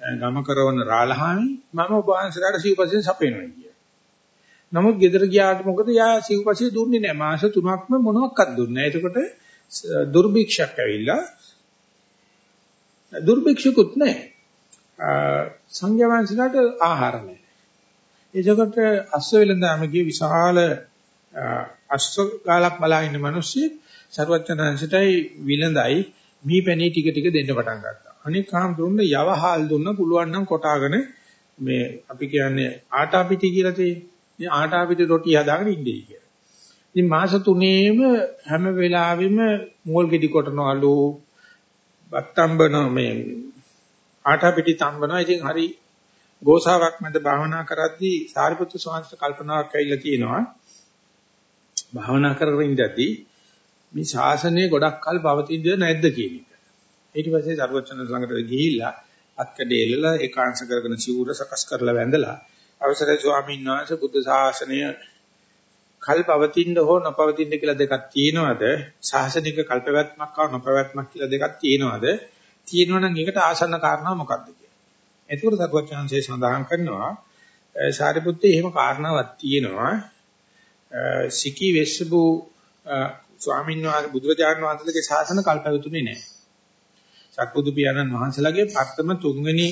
ගම කරවන රාලහාමි මම ඔබ වහන්සේලාට සිව්පස්යෙන් සපේනවා කිය. නමුත් ගෙදර ගියාට මොකද යා සිව්පස්සිය දුන්නේ නැහැ. මාස 3ක්ම මොනවත් දුන්නේ නැහැ. එතකොට දුර්භික්ෂක් ඇවිල්ලා දුර්භික්ෂකුත් නැහැ. සංඝයා වහන්සේලාට ආහාර නැහැ. එතකොට අස්ස වෙලඳාමගේ විශාල අස්ස ගාලක් බලා ඉන්න මිනිස්සෙක් ਸਰවඥාන්සටයි විලඳයි මීපැණි ටික ටික දෙන්න පටන් ගත්තා. අනික කාම් දුන්න යවහල් දුන්න පුළුවන් නම් කොටාගෙන මේ අපි කියන්නේ ආටාපිටි කියලා තියෙන්නේ. මේ ආටාපිටි රොටි හදාගෙන ඉන්නේ කියලා. ඉතින් මාස තුනේම හැම වෙලාවෙම මෝල් ගෙඩි කොටනවලු බත්තම්බන මේ ආටා පිටි තම්බනවා. ඉතින් හරි ගෝසාවක් මැද භාවනා කරද්දී සාරිපුත්‍ර ස්වාමීන් කල්පනාවක් ඇවිල්ලා තියෙනවා. භාවනා කරගෙන ඉඳද්දී මේ ශාසනය ගොඩක් කල් පවතිනද නැද්ද කියන එක. ඊට පස්සේ සර්වචන ළඟට ගිහිල්ලා අත්කඩේලලා ඒකාංශ කරගෙන සිවුර සකස් කරලා වැඳලා අවසරයි ස්වාමීන් වහන්සේ බුද්ධ ශාසනය කල්පවතින්න හෝ නොපවතින්න කියලා දෙකක් තියෙනවද? ශාසනික කල්පවත්මක් හා නොපවත්මක් කියලා දෙකක් තියෙනවද? තියෙනවනම් ඒකට ආසන්න කාරණා මොකක්ද කියලා. එතකොට සර්වඥාන්සේ සඳහන් කරනවා සාරිපුත්තේ එහෙම කාරණාවක් තියෙනවා. සිකී වෙස්සබු ස්වාමීන් වහන්සේ බුදුරජාණන් වහන්සේගේ ශාසන කල්පවතුනේ නැහැ. සක්බුදු පියාණන් වහන්සේලාගේ පත්තම තුන්වෙනි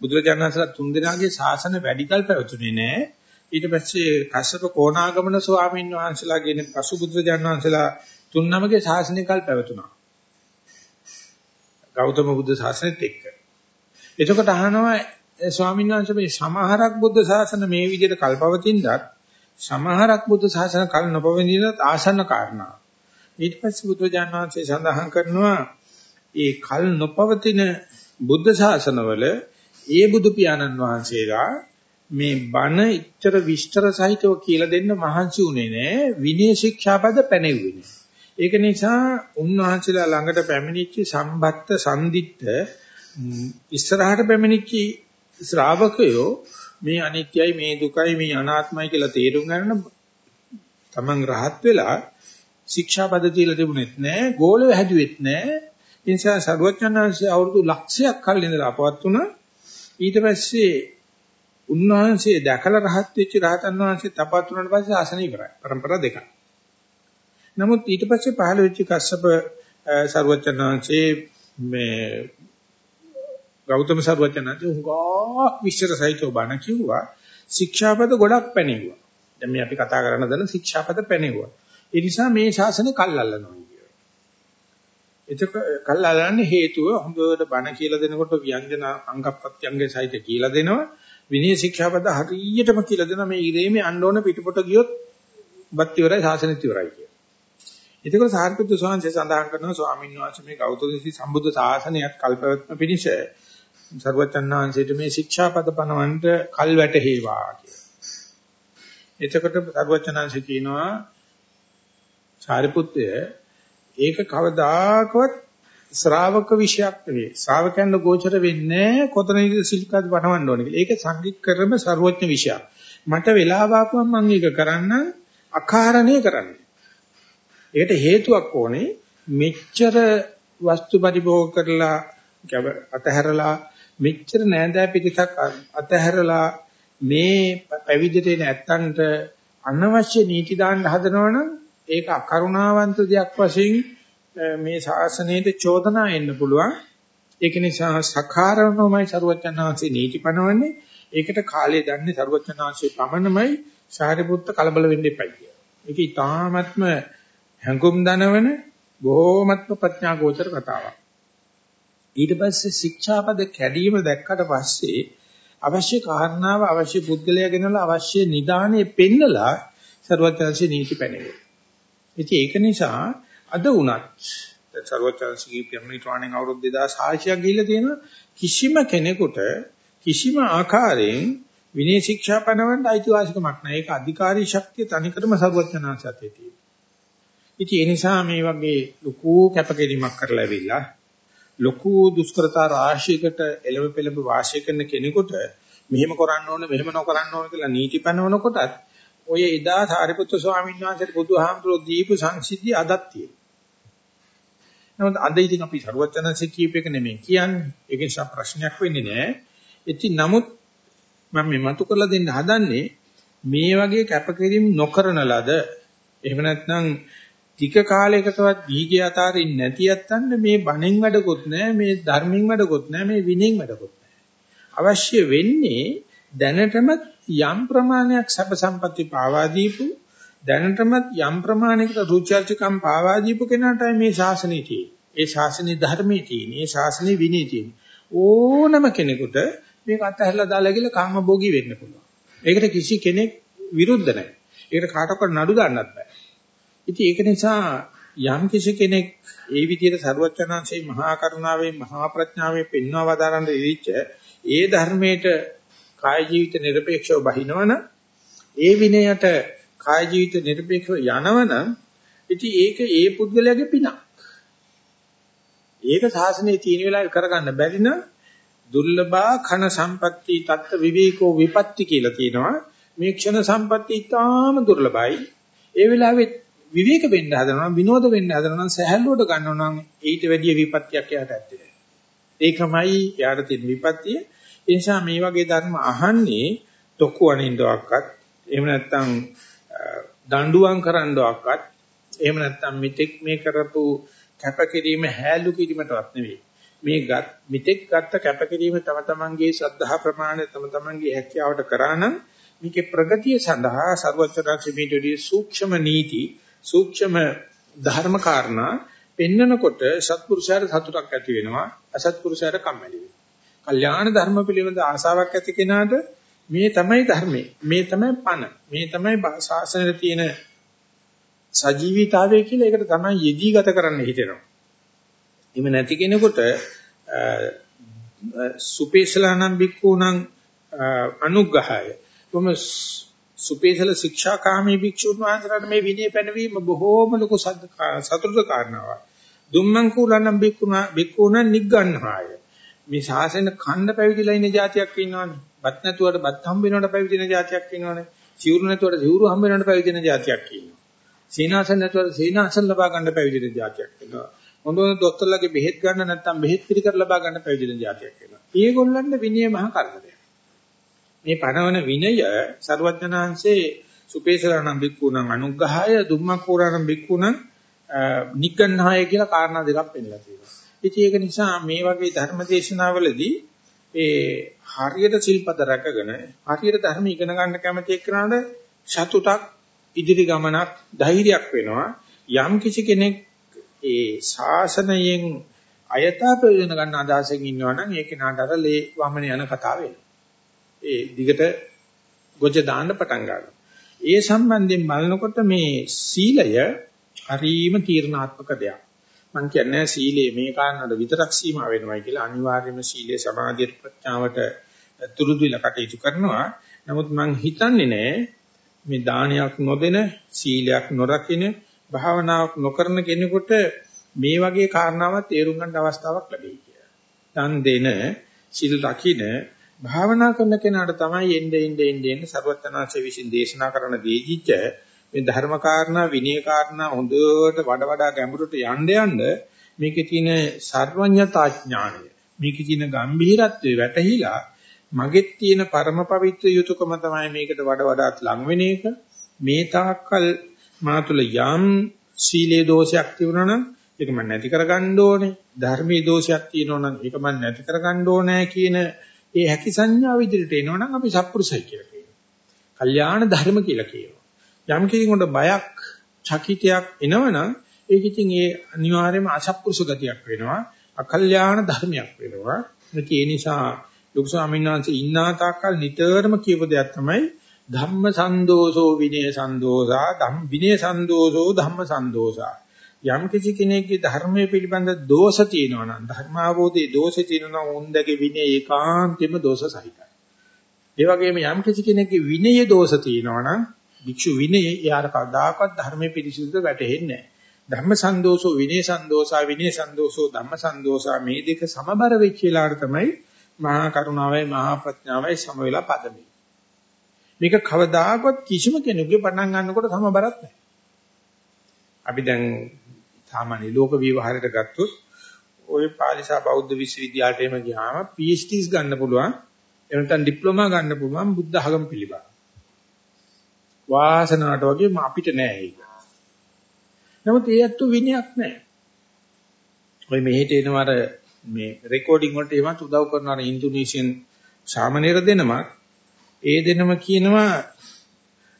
බුදුරජාණන් වහන්සේලා තුන් දෙනාගේ ශාසන වැඩිකල් පැවතුනේ නැහැ. ඊට පස්සේ කස්සප කොණාගමන ස්වාමීන් වහන්සේලා කියන පසු බුදුරජාණන් වහන්සේලා තුන් නමගේ ශාසනිකල් පැවතුනා. ගෞතම බුදු ශාසනෙත් එක්ක. එතකොට අහනවා ස්වාමීන් වහන්සේ මේ සමහරක් බුද්ධ ශාසන මේ විදිහට කල්පවතිනවත් සමහරක් බුද්ධ ශාසන කල් නොපවතිනවත් ආසන්න කාරණා. ඊට පස්සේ බුදුරජාණන් වහන්සේ සඳහන් කරනවා ඒ කල් නොපවතින බුද්ධ ශාසනවල ඒ බුදු පියාණන් වහන්සේලා මේ බණ ඉච්ඡර විස්තර සහිතව කියලා දෙන්න මහන්සි උනේ නෑ විනය ශික්ෂාපද පැනෙව්වේ නෑ. ඒක නිසා උන්වහන්සේලා ළඟට පැමිණිච්ච සම්බත්ත සම්දිත්ත ඉස්සරහට පැමිණිච්ච ශ්‍රාවකයෝ මේ අනිත්‍යයි මේ දුකයි මේ අනාත්මයි කියලා තේරුම් ගන්න තමන් රහත් වෙලා ශික්ෂාපද තියලා තිබුණෙත් නෑ ගෝලෙ හැදුවෙත් නෑ ඒ නිසා සරුවචනාංශයේ අවුරුදු ලක්ෂයක් කල් ඉඳලා අපවත් වුණා ඊට පස්සේ උන්වහන්සේ දැකලා රහත් වෙච්ච රහතන් වහන්සේ තපත් වුණාට පස්සේ ආසන ඉවරයි. પરම්පරා දෙකක්. නමුත් ඊට පස්සේ පහළ වෙච්ච කස්සප සර්වචනංශේ මේ ගෞතම සර්වචනංශේ උංගා විශ්තර සහිතව බණ කිව්වා. ශික්ෂාපද ගොඩක් පැනෙවුවා. දැන් මේ අපි කතා කරන දන ශික්ෂාපද පැනෙවුවා. ඒ නිසා මේ ශාසනය කල්ල්ලනවා කියනවා. එතක කල්ල්ලන්නේ හේතුව හොඳට බණ කියලා දෙනකොට ව්‍යංජන අංග ප්‍රත්‍යංගයේ සහිත කියලා දෙනවා. විනය ශික්ෂාපද හරියටම කියලා දෙනවා මේ ඉරේමේ අන්න ඕන පිටපොට ගියොත් බත් ඉවරයි ශාසනෙත් ඉවරයි කියලා. එතකොට සාරිපුත්‍ර ස්වාමීන් සඳහන් කරනවා ස්වාමීන් වහන්සේ මේ ගෞතම සම්බුද්ධ ශාසනයත් කල්පවත්ම පිණිස සර්වචන්නාංශයට මේ ශික්ෂාපද පනවන්ට කල් වැටේවා කියලා. එතකොට සර්වචන්නාංශ කියනවා සාරිපුත්‍රය ඒක කවදාකවත් ශ්‍රාවක විශයක් නෙවෙයි. ශ්‍රාවකයන්ට ගෝචර වෙන්නේ කොතනද සිල්කාද පනවන්න ඕනේ කියලා. ඒක සංගීත ක්‍රම ਸਰවඥ විශයක්. මට වෙලාව ආපුවම මම ඒක කරන්න අකාරණේ කරන්න. ඒකට හේතුවක් ඕනේ මෙච්චර වස්තු පරිභෝග කරලා අතහැරලා මෙච්චර නෑදෑ පිටසක් අතහැරලා මේ පැවිදිට එන ඇත්තන්ට අනවශ්‍ය නීති දාන්න හදනවනම් ඒක අකරුණාවන්ත දෙයක් වශයෙන් මේ ශාසනයේ චෝදනා එන්න පුළුවන්. ඒක නිසා සඛාරණමයි ਸਰුවචනාංශේ නීති පනවන්නේ. ඒකට කාලය දන්නේ ਸਰුවචනාංශේ පමණමයි සාරිපුත්ත කලබල වෙන්න එපයි කියන. ඒක ඊටාත්ම හැඟුම් දනවන බොහෝමත්ම ප්‍රඥා ගෝචර කතාවක්. ඊට පස්සේ ශික්ෂාපද කැඩීම දැක්කට පස්සේ අවශ්‍ය කාරණාව අවශ්‍ය පුද්ගලයා ගෙනලා අවශ්‍ය නිදානේ පෙන්නලා ਸਰුවචනාංශේ නීති පැනවේ. ඉතින් ඒක නිසා අද උනත් සර්වචන්සගේ පියමිට්‍රාණින් අවුරුදු 2600ක් ගිහිල්ලා තියෙන කිසිම කෙනෙකුට කිසිම ආකාරයෙන් විනය ශික්ෂා පනවන්න අයිතිවාසිකමක් නැහැ. ඒක අධිකාරී ශක්තිය තනිකරම සර්වචනාංශයතේ තියෙනවා. ඉතින් ඒ නිසා මේ වගේ ලොකු කැපකිරීමක් කරලා ඇවිල්ලා ලොකු දුෂ්කරතා රාශියකට එළඹ පෙළඹ වාසය කරන කෙනෙකුට මෙහෙම කරන්න ඕනේ මෙහෙම නොකරන්න ඕනේ කියලා නීති පනවනකොටත් ඔය එදා සාරිපුත්‍ර ස්වාමීන් වහන්සේට බුදුහාමුදුරුවෝ දීපු සංසිද්ධිය අදත් තියෙනවා. නමුත් අද ඉතින් අපි ਸਰවඥාන්සේ කීප එක නෙමෙයි කියන්නේ. ඒක නිසා ප්‍රශ්නයක් වෙන්නේ නැහැ. ඉතින් නමුත් මම මේ මතු කරලා දෙන්න හදන්නේ මේ වගේ කැපකිරීම නොකරන ලද එහෙම නැත්නම් ටික කාලයකටවත් දීගේ අතාරින් නැති යත්තන්න මේ බණෙන් වැඩකුත් නැහැ මේ ධර්මෙන් වැඩකුත් නැහැ මේ විනෙන් වැඩකුත් නැහැ. අවශ්‍ය වෙන්නේ දැනටමත් යම් ප්‍රමාණයක් සැප සම්පatti පාවා දීපු දැනටමත් යම් ප්‍රමාණයකට රුචර්චකම් පාවා දීපු කෙනාටයි මේ ශාසනය තියෙන්නේ. ඒ ශාසනයේ ධර්මයේ තියෙන්නේ. ඒ ශාසනයේ විනය තියෙන්නේ. ඕනම කෙනෙකුට මේක අතහැරලා දාලා ගිහලා කාම භෝගී වෙන්න පුළුවන්. ඒකට කිසි කෙනෙක් විරුද්ධ නැහැ. ඒකට කාටවත් නඩු දාන්නත් බෑ. ඉතින් ඒක නිසා යම් කිසි කෙනෙක් ඒ විදිහට සරුවචනාංශේ මහා කරුණාවේ මහා ප්‍රඥාවේ පෙන්වා වදාරන ඉරිච්ච ඒ ධර්මයට කාය ජීවිත নিরপেক্ষව බහිනවනම් ඒ විනයට කාය ජීවිත নিরপেক্ষව යනවනම් ඉතින් ඒක ඒ පුද්ගලයාගේ පිනක්. ඒක සාසනයේ තියෙන වෙලාවේ කරගන්න බැරි නම් දුර්ලභා ඛන සම්පatti තත්ත විවේකෝ විපatti කියලා කියනවා. මේ ක්ෂණ සම්පatti ඉතාම දුර්ලභයි. ඒ වෙලාවේ විවේක වෙන්න හදනවා විනෝද වෙන්න හදනවා සහැල්ලුවට ගන්නවා නම් ඊට වැඩිය විපත්තියක් යාට ඇත්තේ. ඒකමයි යාට තියෙන විපත්තිය ඒ නිසා මේ වගේ ධර්ම අහන්නේ තොක්කු අනින්දවක්වත් එහෙම නැත්නම් දඬුවම් කරන්නවක්වත් එහෙම නැත්නම් මිත්‍යක් මේ කරපු කැපකිරීම හැලු කිරීමටවත් නෙවෙයි. මේ ගත් මිත්‍යක් ගත්ත කැපකිරීම තම තමන්ගේ ශ්‍රද්ධා ප්‍රමාණය තම තමන්ගේ හැකියාවට කරා නම් මේකේ ප්‍රගතිය සඳහා ਸਰවචරාක්ෂ මීටදී සූක්ෂම නීති සූක්ෂම ධර්ම කාරණා පෙන්නකොට සත්පුරුෂයාට සතුටක් ඇති වෙනවා අසත්පුරුෂයාට කම්මැලි වෙනවා. කල්යාණ ධර්ම පිළිබඳ ආසාවක් ඇති කෙනාට මේ තමයි ධර්මයේ මේ තමයි පණ මේ තමයි ශාසනයේ තියෙන සජීවීතාවය කියලා ඒකට තමයි යෙදී ගත කරන්න හිතෙනවා. එහෙම නැති කෙනෙකුට සුපේසලානම් බික්කුණං අනුග්‍රහය. කොහොම සුපේසල ශික්ෂාකාමී භික්ෂුන් වහන්සේලාට මේ විනය පැනවීම බොහෝම ලොකු සතුටු කාරණාවක්. දුම්මං කුලනම් බික්කුණා බික්කුණං නිග්ගන්හාය. මේ ශාසන ඛණ්ඩ පැවිදිලා ඉන්න જાතියක් ඉන්නවනේ. බත් නැතුවට බත් හම්බ වෙනවට පැවිදින જાතියක් ඉන්නවනේ. සිවුරු නැතුවට සිවුරු හම්බ වෙනවට පැවිදින જાතියක් ඉන්නවා. සීනාසන නැතුවට සීනාසන ලබා ගන්න පැවිදින જાතියක් ඉන්නවා. හොඳ හොඳ දොස්තරලගේ බෙහෙත් ගන්න නැත්නම් බෙහෙත් පිළිකර ලබා ගන්න පැවිදින જાතියක් ඉන්නවා. ඒගොල්ලන්ට විනය මහ කරදරයක්. මේ පණවන විනය සර්වඥාන්සේ සුපේසරණම් බික්කුණං අනුග්‍රහය දුම්මකෝරණම් බික්කුණං නිකන්හාය කියලා කාරණා දෙකක් පෙන්නලා තියෙනවා. ඉතින් ඒක නිසා මේ වගේ ධර්ම දේශනාවලදී ඒ හරියට සිල්පද රැකගෙන හරියට ධර්ම ඉගෙන ගන්න කැමති එක්කනට සතුටක් ඉදිරි ගමනක් ධෛර්යයක් වෙනවා යම් කිසි කෙනෙක් ඒ ශාසනයෙන් අයථා ප්‍රයෝජන ගන්න අදහසකින් ඉන්නවා නම් ඒක නාට අර ලේ වමන යන කතාව වෙනවා. ඒ දිගට ගොජ දාන්න පටන් ගන්නවා. ඒ සම්බන්ධයෙන් බලනකොට මේ සීලය හරීම තීර්ණාත්මක දෙයක්. මම කියන්නේ සීලේ මේ කාරණාට විතරක් සීමා වෙනවයි කියලා අනිවාර්යයෙන්ම සීලේ සමාධියට ප්‍රඥාවට තුරුදු විල කටයුතු කරනවා. නමුත් මම හිතන්නේ නෑ මේ දානයක් නොදෙන සීලයක් නොරකින භාවනාවක් නොකරන කෙනෙකුට මේ වගේ කාරණාවක් තේරුම් ගන්න අවස්ථාවක් ලැබෙයි කියලා. දන් දෙන, සිල් රකින්න භාවනා කරන කෙනාට තමයි එnde ende ende ende සර්වඥාන්සේ විසින් දේශනා කරන දීජිච්ච මේ ධර්ම කාරණා විනය කාරණා හොඳට වඩා වඩා ගැඹුරට යන්න යන්න මේකේ තියෙන සර්වඥතා ඥානය මේකේ තියෙන ගැඹීරත්වය වැටහිලා මගෙත් තියෙන පරම පවිත්‍ර යුතුයකම තමයි මේකට වඩා වඩාත් ලං වෙන එක මේ තාක්කල් මා තුළ යම් සීලේ දෝෂයක් තිබුණා නම් ඒක මම නැති කරගන්න ඕනේ ධර්මයේ දෝෂයක් තියෙනවා නම් ඒක මම නැති කරගන්න ඕනේ කියන ඒ හැකි සංඥාව ඉදිරියට එනවනම් අපි සත්පුරුසයි කියලා කියනවා. කල්යාණ ධර්ම කියලා කියනවා. යම් කෙනෙකුට බයක්, චකිතයක් එනවනම් ඒක ඉතින් ඒ අනිවාර්යයෙන්ම අසත්පුරුෂ ගතියක් වෙනවා. අකල්යාණ ධර්මයක් වෙනවා. ඒ නිසා ලොකු ස්වාමීන් වහන්සේ ඉන්නා තාක්කල් නිතරම කියපු දෙයක් තමයි ධම්ම සන්දෝෂෝ විනය සන්දෝෂා ධම් විනය සන්දෝෂෝ ධම්ම සන්දෝෂා යම් කිසි කෙනෙක්ගේ ධර්මයේ පිළිබඳ දෝෂ තියෙනවා නම් ධර්මාවෝධයේ දෝෂ තියෙනවා නම් උන්දගේ විනය ඒකාන්තෙම දෝෂ සහිතයි. ඒ වගේම යම් කිසි කෙනෙක්ගේ විනයේ දෝෂ තියෙනවා නම් භික්ෂු විනයේ යාර කවදාකවත් ධර්මයේ පිළිසිදුද වැටෙන්නේ නැහැ. ධම්ම සන්දෝෂෝ විනය සන්දෝෂා විනය සන්දෝෂෝ ධම්ම සන්දෝෂා මේ දෙක සමබර වෙච්ච වෙලාවට තමයි මහා කරුණාවයි මහා ප්‍රඥාවයි සම වෙලා පදමි. මේක කවදාකවත් කිසිම කෙනෙකුගේ පටන් ගන්නකොට සමබරක් නැහැ. අපි දැන් සාමාන්‍ය ලෝක විවහාරයට ගත්තොත් ওই පාලිසා බෞද්ධ විශ්වවිද්‍යාලයට එම ගියාම PhDs ගන්න පුළුවන් එහෙම නැත්නම් ඩිප්ලෝමා ගන්න පුළුවන් බුද්ධ ධර්ම පිළිබඳ. වාසනාවට වගේ අපිට නෑ ඒක. නමුත් ඒ අත්තු විනයක් නෑ. ඔය මෙහෙට එනවර මේ රෙකෝඩින් වලට එමත් උදව් කරන අර ඉන්දුනීසියන් සාමනීර දෙනමක් ඒ දෙනම කියනවා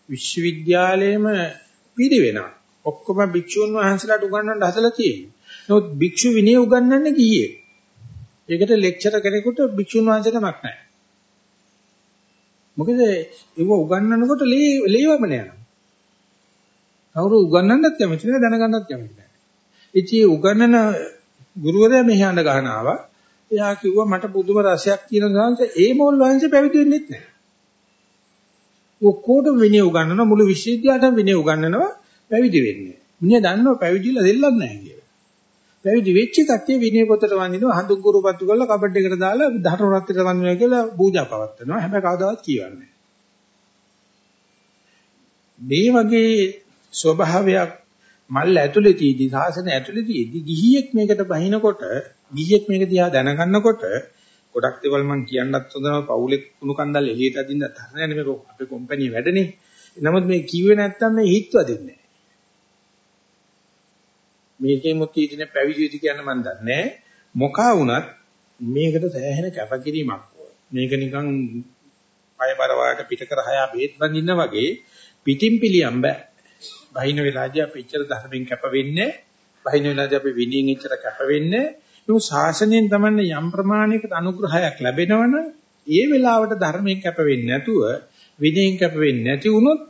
විශ්වවිද්‍යාලයේම පිළිවෙනවා. ඔක්කොම භික්ෂුන් වහන්සේලාට උගන්වන්න හදලා තියෙනවා. නමුත් භික්ෂු විනය උගන්වන්නේ කීයේ? ඒකට ලෙක්චර් කෙනෙකුට භික්ෂුන් වහන්සේට මක් නැහැ. මොකද ඒව උගන්වනකොට ලේවමන යනවා. කවුරු උගන්වන්නත් කැමති නැහැ දැනගන්නත් කැමති නැහැ. ඉතින් උගන්වන ගුරුවරයා මෙහාඳ ගහන ආවා. එයා කිව්වා මට පුදුම රසයක් තියෙන ගානට ඒ මොල් වහන්සේ පැවිදි වෙන්නෙත් නැහැ. ඔක්කොටම විනය උගන්වන මුළු විශ්වවිද්‍යාලයටම විනය උගන්වනවා පැවිදි වෙන්නේ. මිනිහා දන්නව පැවිදිලා දෙල්ලක් නැහැ කියලා. පැවිදි වෙච්ච කට්ටිය විනය පොතට වඳිනවා හඳුන් කුරුපත්තු කරලා කබඩ් එකට දාලා ධර්ම රත්නයට වඳිනවා කියලා පූජා පවත්වනවා. හැබැයි කවදාවත් කියවන්නේ මේ වගේ ස්වභාවයක් මල් ඇතුළේදීදී සාසන ඇතුළේදීදී ගිහියෙක් මේකට බහිනකොට ගිහියෙක් මේක දිහා දැනගන්නකොට ගොඩක් දේවල් මම කියන්නත් හොඳම පවුලේ කුණු කන්දල් එළියට අදින්න තරන්නේ මේක අපේ කම්පැනි වැඩනේ. නමුත් මේ කිව්වේ නැත්තම් මේ හිටව දෙන්නේ නැහැ. මේකේ මුත්‍යිදින පැවිදි විදි කියන්න මම දන්නේ මොකා වුණත් මේකට සෑහෙන කැපකිරීමක් මේක නිකන් පය බර වාට පිට කර හයා බේත් බඳින්න වගේ පිටින් පිළියම් බෑ. බහින වෙලාදී අපි එච්චර ධර්මයෙන් කැප වෙන්නේ. බහින වෙලාදී අපි විනයෙන් එච්චර කැප වෙන්නේ. මේ ශාසනයෙන් තමයි යම් ප්‍රමාණයකට අනුග්‍රහයක් ලැබෙනවනම් ඒ වෙලාවට ධර්මයෙන් කැප වෙන්නේ නැතුව විනයෙන් කැප වෙන්නේ නැති වුණොත්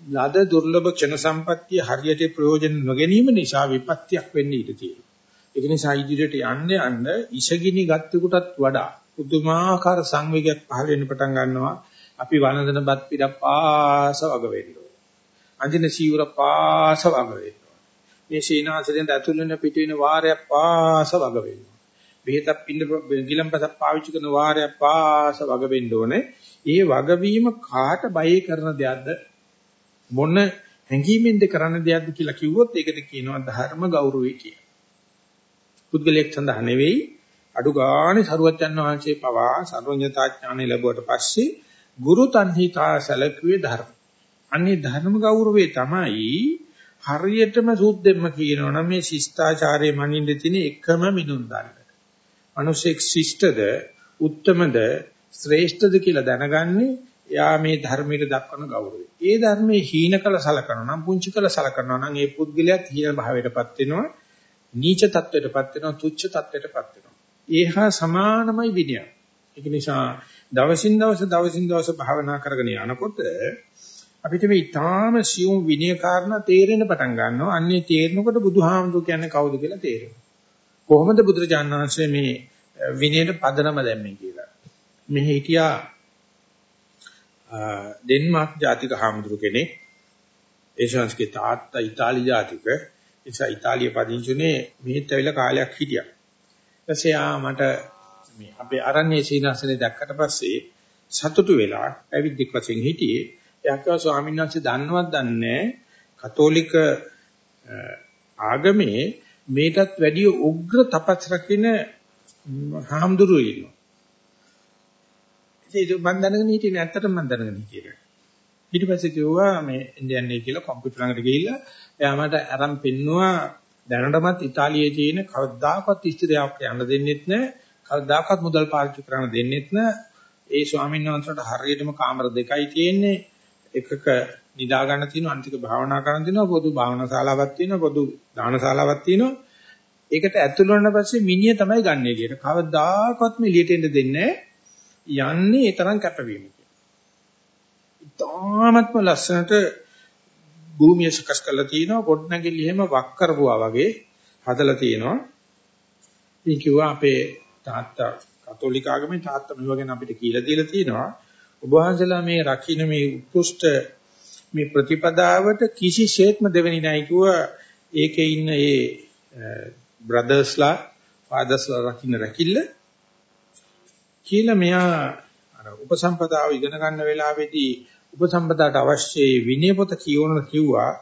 ලද දුර්ලභ ක්ෂණ සම්පත්තිය හරියට ප්‍රයෝජන නොගැනීම නිසා විපත්‍යක් වෙන්න ඉඩ තියෙනවා. ඒක නිසා ඉදිරියට යන්න යන්න ඉෂගිනි ගත්තෙකුටත් වඩා පුදුමාකාර සංවේගයක් පහළ වෙන්න පටන් ගන්නවා. අපි වළඳන බත් පිට පාස වග වෙන්න ඕන. අඳින සීවර පාස වග වෙන්න මේ සීනාසයෙන් ඇතුල් වෙන පිට වෙන වාරයක් පාස වග වෙනවා. බෙහෙතක් පින්න ගිලම්පසක් පාවිච්චි කරන වාරයක් පාස වග වෙන්න ඕනේ. ඒ වගවීම කාට බය කරන දෙයක්ද මොන හැඟීමෙන්ද කරන්න දෙයක්ද කියලා කිව්වොත් ඒකට කියනවා ධර්ම ගෞරවය කියලා. පුද්ගලයෙක් සඳහා නෙවෙයි අඩු ගානේ සරුවච්චන් වහන්සේ පවා සර්වඥතා ඥානෙ ලැබුවට පස්සේ ගුරු තන්හිතා සැලකුවේ ධර්ම. අන්නේ ධර්ම ගෞරවය තමයි හරියටම සූද්දෙම්ම කියනවනම් මේ ශිෂ්ටාචාරයේ මනින්න තියෙන එකම මිනුම් දාන්න. මිනිසෙක් ශිෂ්ටද, උත්තමද, ශ්‍රේෂ්ඨද කියලා දැනගන්නේ එයා මේ ධර්මයට දක්වන ගෞරවය. ඒ ධර්මයේ හීන කළ සලකනවා නම් පුංචි කළ සලකනවා නම් ඒ පුද්ගලයාත් හීන භාවයටපත් වෙනවා, නීච තත්වයටපත් වෙනවා, තුච්ච තත්වයටපත් වෙනවා. ඒහා සමානමයි විනය. ඒක නිසා දවසින් දවස දවසින් දවස භාවනා කරගෙන යනකොට අපිට මේ ඊටාම සියුම් විනය කාරණා තේරෙන්න පටන් ගන්නවා. අන්නේ තේරෙනකොට බුදුහාමුදුරු කියන්නේ කවුද කියලා තේරෙනවා. කොහොමද බුදුරජාණන් වහන්සේ මේ විනයට පදනම දැම්මේ කියලා. මෙහි හිටියා ඩෙන්මාර්ක් ජාතික හාමුදුරු කෙනෙක්. ඒ ශාස්ත්‍රයේ තාත්තා ඉතාලි ජාතික. එසා ඉතාලිය පදිංචුනේ මෙහෙත් ඇවිල්ලා කාලයක් හිටියා. ඊපස්සේ ආ මට මේ අපේ අරණ්‍ය සීනාසනේ දැක්කට පස්සේ සතුටු වෙලා ඇවිද්දෙක් වශයෙන් හිටියේ. එයා කිව්වා ස්වාමීන් වහන්සේ දන්නවත් දන්නේ කතෝලික ආගමේ මේකටත් වැඩිය උග්‍ර තපස් රකින්න හාමුදුරුවෝ ඉන්නවා. ඒක මම දැනගෙන හිටියේ නැත්තටම මම දැනගෙන හිටියේ. ඊට පස්සේ කිව්වා මේ ඉන්දියන්නේ කියලා කම්පියුටර් ළඟට ගිහිල්ලා එයා මට අරන් පෙන්නවා දැනටමත් ඉතාලියේ තියෙන කවදාකවත් ඉස්තිරියක් යන්න දෙන්නෙත් නැහැ. කවදාකවත් මුදල් පාවිච්චි කරන්න දෙන්නෙත් නැහැ. ඒ ස්වාමීන් වහන්සේට හරියටම කාමර දෙකයි තියෙන්නේ. එකක නිදා ගන්න තියෙනවා අනිතික භාවනා කරන්න තියෙනවා පොදු භාවනා ශාලාවක් තියෙනවා පොදු දාන ශාලාවක් තියෙනවා ඒකට ඇතුල් වුණාට පස්සේ මිනිය තමයි ගන්න එළියට කවදාකවත් මෙළියට එන්න දෙන්නේ යන්නේ ඒ තරම් කැපවීමකින් ඉතාමත්ම ලස්සනට භූමිය සකස් කරලා තියෙනවා පොඩ්නගිලි එහෙම වක් කරපුවා වගේ හදලා තියෙනවා ඉතින් කිව්වා අපේ තාත්තා කතෝලික ආගමේ තාත්තා මේ වගේ අපිට කියලා දීලා තියෙනවා ඔබ වහන්සේලා මේ රකින්න මේ උත්කෘෂ්ඨ මේ ප්‍රතිපදාවට කිසිසේත්ම දෙවෙනි නැහැ කිව්වා. ඒකේ ඉන්න ඒ eh, බ්‍රදර්ස්ලා ෆාදර්ස්ලා රකින්න රැකිල්ල කියලා මෙයා අර උපසම්පදාව ඉගෙන ගන්න වෙලාවේදී උපසම්පදාට අවශ්‍ය විනය පොත කියවන කිව්වා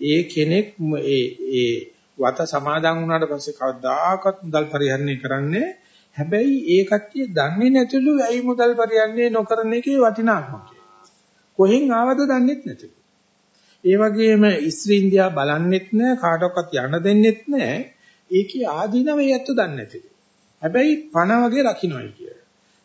ඒ කෙනෙක් ඒ ඒ වත සමාදන් වුණාට පස්සේ කවදාකවත් මුදල් පරිහරණය කරන්නේ හැබැයි ඒ කට්ටිය දන්නේ නැතිලු ඇයි මුදල් පරියන්නේ නොකරන එකේ වටිනාකම කොහෙන් ආවද දන්නේත් නැතිලු. ඒ වගේම ඉස්ත්‍රි ඉන්දියා බලන්නෙත් නැහැ කාටවත් යන්න දෙන්නෙත් නැහැ. ඒකේ ආදීනව යැත්තු දන්නේ නැතිලු. හැබැයි පණ වගේ රකින්නයි කිය.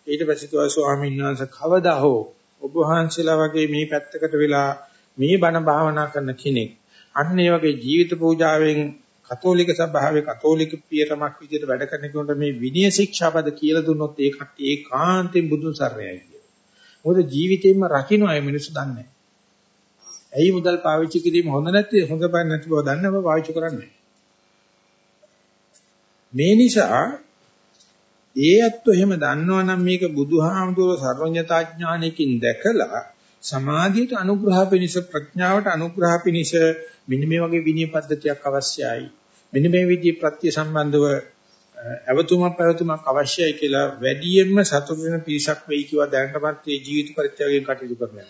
ඊට පස්සේ තුවා ස්වාමීන් වහන්සේ කවදා හෝ ඔබ වහන්සේලා වගේ මේ පැත්තකට වෙලා මේ බණ භාවනා කරන කෙනෙක් අන්න ඒ වගේ ජීවිත පූජාවෙන් කතෝලික සභාවේ කතෝලික පියරමක් විදිහට වැඩ කරන කෙනෙකුට මේ විනය ශික්ෂාපද කියලා දුන්නොත් ඒ කට්ටිය ඒකාන්තයෙන් බුදුන් සරණයි කියනවා. මොකද ජීවිතේම රකින්න අය මිනිස්සු දන්නේ ඇයි මුදල් පාවිච්චි කිරීම හොඳ නැති හොඳ බෑ නැති බව දන්නව පාවිච්චි කරන්නේ. මේ නිසා ඒ ඇත්තෝ එහෙම දන්නවනම් මේක බුදුහාමුදුරුවෝ සර්වඥතා ඥානයකින් දැකලා සමාධියට අනුග්‍රහ පිණිස ප්‍රඥාවට අනුග්‍රහ පිණිස මෙන්න මේ වගේ විනය පද්ධතියක් අවශ්‍යයි. මෙන්න මේ විදිහේ ප්‍රත්‍ය සම්බන්ධව අවතුමක් පැවතුමක් අවශ්‍යයි කියලා වැඩියෙන්ම සතුට වෙන පිරිසක් වෙයි කිව්වා දැනටමත් මේ ජීවිත පරිත්‍යාගයෙන් කටයුතු කරනවා.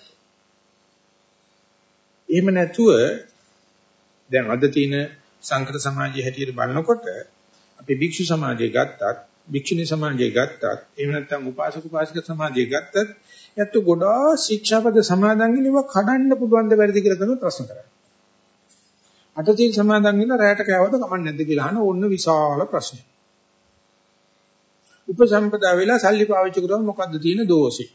එහෙම නැතුව දැන් අද තියෙන සංකර සමාජයේ හැටියට බලනකොට අපි භික්ෂු සමාජය ගත්තත් භික්ෂුණී සමාජය ගත්තත් එහෙම නැත්නම් උපාසක උපාසික සමාජය ගත්තත් යැත්තු ගොඩාක් ශික්ෂාපද සමාදන් වෙනවා කඩන්න පුළුවන් ද බැරිද කියලා තමයි ප්‍රශ්න කරන්නේ. අටතිල් සමාදන් වෙන රැයට කෑවද කමක් නැද්ද කියලා අහන ඕන්න විශාල ප්‍රශ්නයක්. උපසම්පදා වෙලා සල්ලි පාවිච්චි කරොත් මොකද්ද තියෙන දෝෂේ?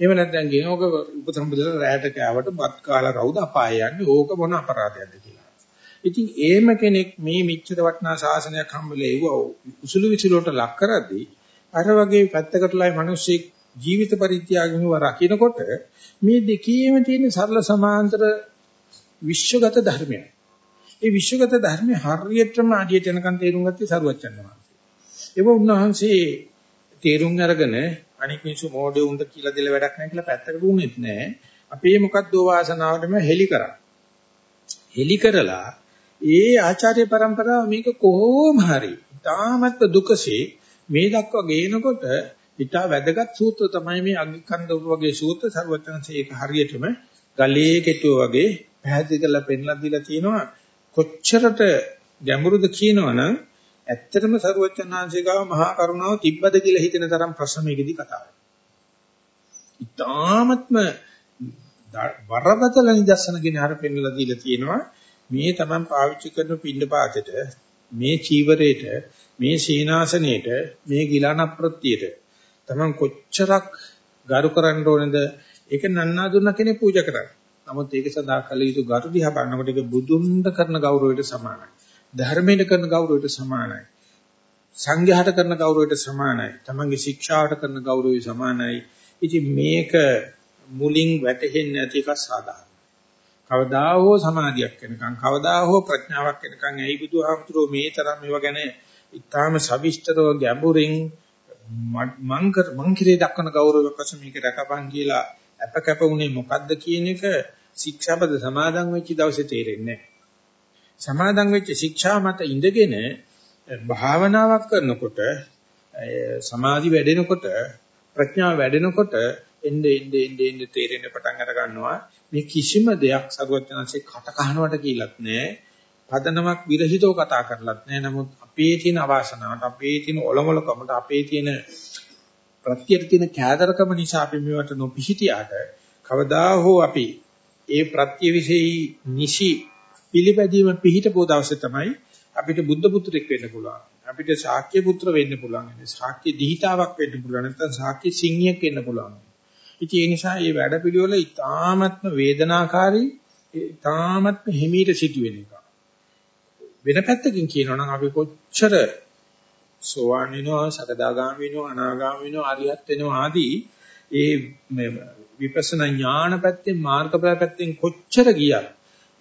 එහෙම නැත්නම් කියන ඕක උපසම්පදා රැයට කෑවට බත් කාලා කවුද අපාය යන්නේ? ඕක මොන අපරාධයක්ද කියලා. ඉතින් එහෙම කෙනෙක් මේ මිච්ඡර වටනා ශාසනයක් හම්බෙලා ඒව උසුළු විසුලුවට ලක් කරද්දී අර වගේ පැත්තකටලයි මිනිස්සෙක් ජීවිත පරිත්‍යාගයෙන් වරකිනකොට මේ දෙකේම තියෙන සරල සමාන්තර විශ්වගත ධර්මයක්. ඒ විශ්වගත ධර්මය හරියටම අඩියට යනකන් තේරුම් ගත්තේ සරුවච්චන් වහන්සේ. ඒක උන්වහන්සේ තේරුම් අරගෙන අනික් මිනිස්සු මොඩේ උන්ට කියලා දෙල වැඩක් නැහැ කියලා පැත්තකට දුන්නෙත් නැහැ. අපේ මොකක්ද වාසනාවටම හෙලි කරා. හෙලි කරලා ඒ ආචාර්ය પરම්පරාව මේක කොහොම හරි තාමත් දුකසේ මේ දක්වා ගේනකොට ඊට වැදගත් සූත්‍ර තමයි මේ අග්ගිකන්ද වගේ සූත්‍ර ਸਰවඥන්සේ ඒක හරියටම ගලේ කෙටුව වගේ පැහැදිලි කරලා පෙන්ලා දීලා තියෙනවා කොච්චරට ගැඹුරුද කියනවනම් ඇත්තටම ਸਰවඥාන්සේ ගාව මහා කරුණාව තිබ්බද කියලා හිතෙන තරම් ප්‍රශ්න මේකෙදි කතා වෙනවා. ඊටාත්ම වරදතල නිදර්ශනගෙන හර පෙන්වලා දීලා තියෙනවා මේ Taman පාවිච්චි කරන පින්න පාතේට මේ චීවරේට මේ සීනාසනේට මේ ගිලන ප්‍රත්‍යයට Taman කොච්චරක් ගරු කරන්න ඕනද ඒක නන්නා දුන්න කෙනෙක් පූජා කරන්නේ. නමුත් ඒක සඳහා කළ යුතු ගරු දිහා බලනකොට ඒක බුදුන්ට කරන ගෞරවයට සමානයි. ධර්මයට කරන ගෞරවයට සමානයි. සංඝයාට කරන ගෞරවයට සමානයි. Tamanගේ ශික්ෂාවට කරන ගෞරවය සමානයි. ඉතින් මේක මුලින් වැටහෙන්නේ නැති එක සාධාරණයි. කවදා හෝ සමාධියක් වෙනකන් කවදා හෝ ප්‍රඥාවක් වෙනකන් ඇයි බුදුහාමුදුරුවෝ මේ තරම් ඒවා ගැන ඊටාම සවිස්තරව ගැඹුරින් මං කර මං කිරේ දක්වන ගෞරවයක් වශයෙන් මේක රැකපන් කියලා අපකැප උනේ මොකද්ද කියන එක ශික්ෂාපද සමාදන් වෙච්ච දවසේ තේරෙන්නේ සමාදන් වෙච්ච ශික්ෂා මත ඉඳගෙන භාවනාවක් කරනකොට සමාධි වැඩෙනකොට ප්‍රඥාව වැඩෙනකොට එnde ende ende ende තේරෙන්න පටන් අර ගන්නවා මේ කිසිම දෙයක් සරුවචනanse කට කහනවට කියලත් නෑ. පදනමක් විරහිතව කතා කරලත් නෑ. නමුත් අපේ තියෙන අවාසනාවට අපේ තියෙන ඔලොමලකමට අපේ තියෙන ප්‍රත්‍යයට තියෙන කෑදරකම නිසා අපි මේවට නොපිහිටියාට කවදා හෝ අපි ඒ ප්‍රත්‍ය විශේෂයි නිසි පිළිපැදීම පිහිටපෝ දවසේ තමයි අපිට බුද්ධ පුත්‍රෙක් වෙන්න පුළුවන්. අපිට ශාක්‍ය පුත්‍ර වෙන්න පුළුවන්. ශාක්‍ය දිහිතාවක් වෙන්න පුළුවන්. නැත්නම් ශාක්‍ය සිංහියෙක් වෙන්න පුළුවන්. ඉතින් ඒ නිසා මේ වැඩපිළිවෙල ඉතාමත්ම වේදනාකාරී ඉතාමත්ම හිමීට සිදුවෙන එක. වෙන පැත්තකින් කියනවා නම් අපි කොච්චර සෝවාන් වෙනවා, සකදාගාමී වෙනවා, අනාගාමී වෙනවා, අරියත් වෙනවා ආදී ඒ විපස්සනා ඥාන පැත්තෙන් මාර්ගඵල පැත්තෙන් කොච්චර ගියත්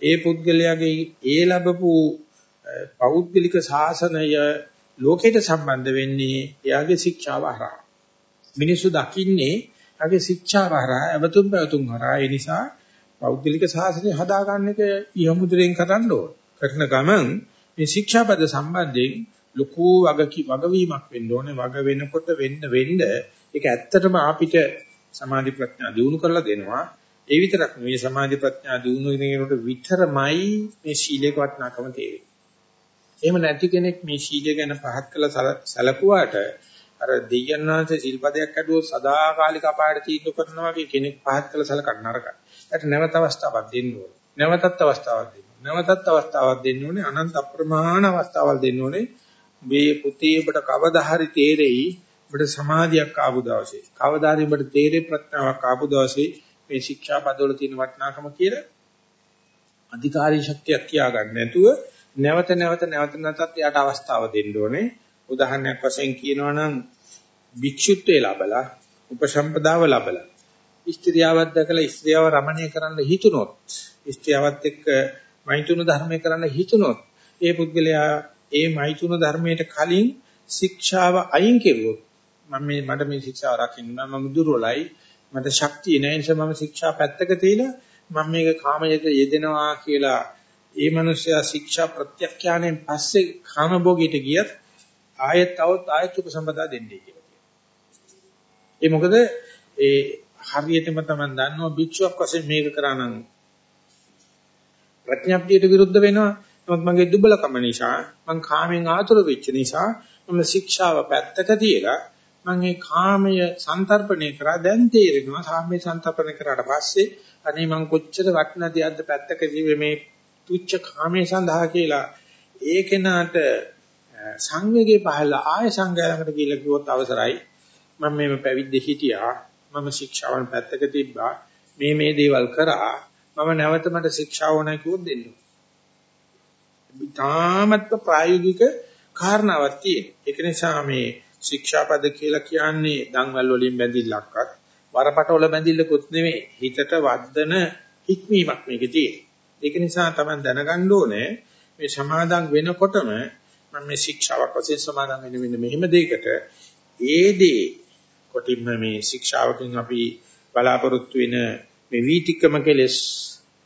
ඒ පුද්ගලයාගේ ඒ ලැබපු පෞද්ගලික ශාසනය ලෝකයට සම්බන්ධ වෙන්නේ එයාගේ ශික්ෂාව හරහා. මිනිස්සු දකින්නේ එයාගේ ශික්ෂාව හරහා, අවතුම් පැවතුම් හරහා. ඒ නිසා පෞද්ගලික ශාසනය හදාගන්න එක යමුද්‍රයෙන් කරන්න ඕන. කරන ගමන් මේ ශික්ෂාපද සම්බන්ධයෙන් ලොකු වගවීමක් වෙන්න ඕනේ. වග වෙනකොට වෙන්න වෙන්න ඒක ඇත්තටම අපිට සමාධි ප්‍රඥා දිනු කරලා දෙනවා. ඒ විතරක් නෙවෙයි සමාධි ප්‍රඥා දිනු වෙනකොට විතරමයි මේ ශීලයක වටිනාකම තේරෙන්නේ. එහෙම නැති කෙනෙක් මේ ශීලය ගැන පහත් කළ සැලකුවාට අර දෙයයන්ාංශ සිල්පදයක් ඇදුවොත් සදාකාලික අපායට තීන්දුව කරනවා වගේ කෙනෙක් පහත් කළ සැලකන්න නරකයි. ඒකට නැවත අවස්ථාවක් දෙන්න ඕනේ. නැවතත් අවස්ථාවක් දෙන්න. නැවතත් අවස්ථාවක් දෙන්න ඕනේ. අනන්ත අප්‍රමාණ අවස්ථාවල් දෙන්න ඕනේ. මේ පුතේ ඔබට කවදා හරි තේරෙයි ඔබට සමාධියක් ආපු දවසේ. කවදා හරි ඔබට තේරෙයි ප්‍රඥාවක් ආපු දවසේ මේ ශික්ෂා පදවල තියෙන වටිනාකම කියලා අධිකාරී ශක්තියක් තියාගන්න නැතුව නැවත නැවත නැවත නැවතත් එයාට අවස්ථාව දෙන්න ඕනේ. උදාහරණයක් වශයෙන් කියනවා නම් භික්ෂුත්වයේ ලබලා උපසම්පදාව ලබලා ස්ත්‍රියවත් දැකලා ස්ත්‍රියව රමණය කරන්න හිතුනොත් ස්ත්‍රියවත් එක්ක මෛතුන ධර්මය කරන්න හිතුනොත් ඒ පුද්ගලයා ඒ මෛතුන ධර්මයට කලින් ශික්ෂාව අයින් කෙරුවොත් මම මේ මට මේ ශික්ෂාව රකින්න මම දුර්වලයි මට ශක්තිය නැහැ නිසා මම ශික්ෂා පැත්තක තියලා මම මේක කාමයට යෙදෙනවා කියලා ඒ මනුස්සයා ශික්ෂා ප්‍රත්‍යක්ෂාණයෙන් පස්සේ කාමභෝගීට ගියත් ආයෙත් આવොත් ආයෙත් උපසම්පදා දෙන්නේ කියලා කියනවා. ඒ මොකද ඒ හරියටම තමයි දන්නවා භික්ෂුවක් වශයෙන් මේක කරා නම් ප්‍රඥාප්තියට විරුද්ධ වෙනවා. නමුත් මගේ දුබලකම නිසා මං කාමෙන් ආතුර වෙච්ච නිසා මම ශික්ෂාව පැත්තක තියලා මම මේ කාමය සංතරපණය කරා දැන් තේරෙනවා කාමයේ සංතරපණය කරාට පස්සේ අනේ මං කොච්චර වටිනා දෙයක්ද පැත්තක ජීවේ මේ තුච්ච කාමයේ සඳහා කියලා ඒ කෙනාට සංවේගයේ පහළ ආය සංගයලකට කියලා කිව්වොත් අවසරයි මම මේ පැවිද්ද හිටියා මම ශික්ෂාවන් පැත්තක තිබ්බා මේ මේ දේවල් කරා මම නැවත මට ශික්ෂාව ඕනයි කිව්වොත් දෙන්න. තාමත් ප්‍රායෝගික කාරණාවක් තියෙන. ඒක නිසා මේ ශික්ෂාපද කියලා කියන්නේ දන්වැල් වලින් බැඳිල්ලක්වත් වරපටවල බැඳිල්ලකුත් නෙවෙයි හිතට වද්දන හික්මීමක් මේකේ තියෙන්නේ. ඒක නිසා තමයි දැනගන්න ඕනේ මේ සමාදන් වෙනකොටම මම මේ ශික්ෂාවක් වශයෙන් සමාදන් වෙන්න වෙන මෙහෙම දෙයකට ඒ දේ කොටින්ම මේ ශික්ෂාවකින් අපි බලාපොරොත්තු වෙන මේ වීතික්කම කෙලස්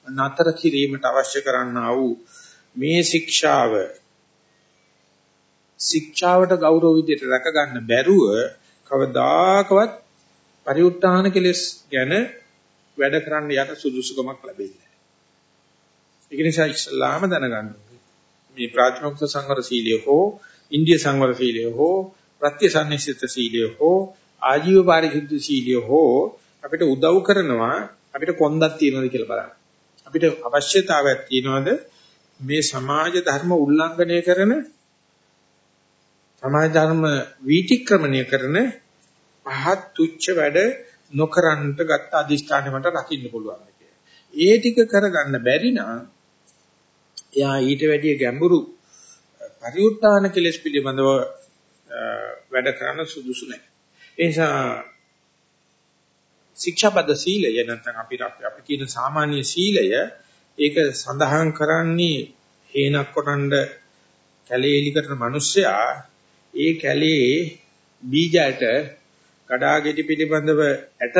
නතර කිරීමට අවශ්‍ය කරන්නා වූ මේ ශික්ෂාව ශික්ෂාවට ගෞරව විදියට රැක ගන්න බැරුව කවදාකවත් පරිඋත් ทาน කෙලස් ගැන වැඩ කරන්න යට සුදුසුකමක් ලැබෙන්නේ නැහැ. ඒක නිසා ඉස්ලාම දැනගන්න මේ ප්‍රාථමික සංවර සීලය හෝ ඉන්දිය සංවර සීලය හෝ ප්‍රත්‍යසන්නිසිත සීලය හෝ ආජීව පාරිශුද්ධ සීලය හෝ අපිට උදව් කරනවා අපිට කොන්දක් තියනවද කියලා බලන්න. අපිට අවශ්‍යතාවයක් තියනවද මේ සමාජ ධර්ම උල්ලංඝනය කරන සමාජ ධර්ම වීතික්‍රමණය කරන පහත් තුච්ච වැඩ නොකරන්නට ගත්ත අදිෂ්ඨානෙ මට රකින්න පුළුවන් ඒ ටික කරගන්න බැරි නම් එයා ඊට වැඩිය ගැඹුරු පරිඋත්තාන කෙලෙස් පිළිබඳව වැඩ කරන්න සුදුසු නැහැ. ඒ නිසා ශික්ෂාපද සීලය නැත්නම් අපි අපි කියන සාමාන්‍ය සීලය ඒක සඳහන් කරන්නේ හේනක් කොටන්න කැලේ එලි කරන මිනිස්සයා ඒ කැලේ බීජයට කඩාගෙඩි පිළිබඳව ඇට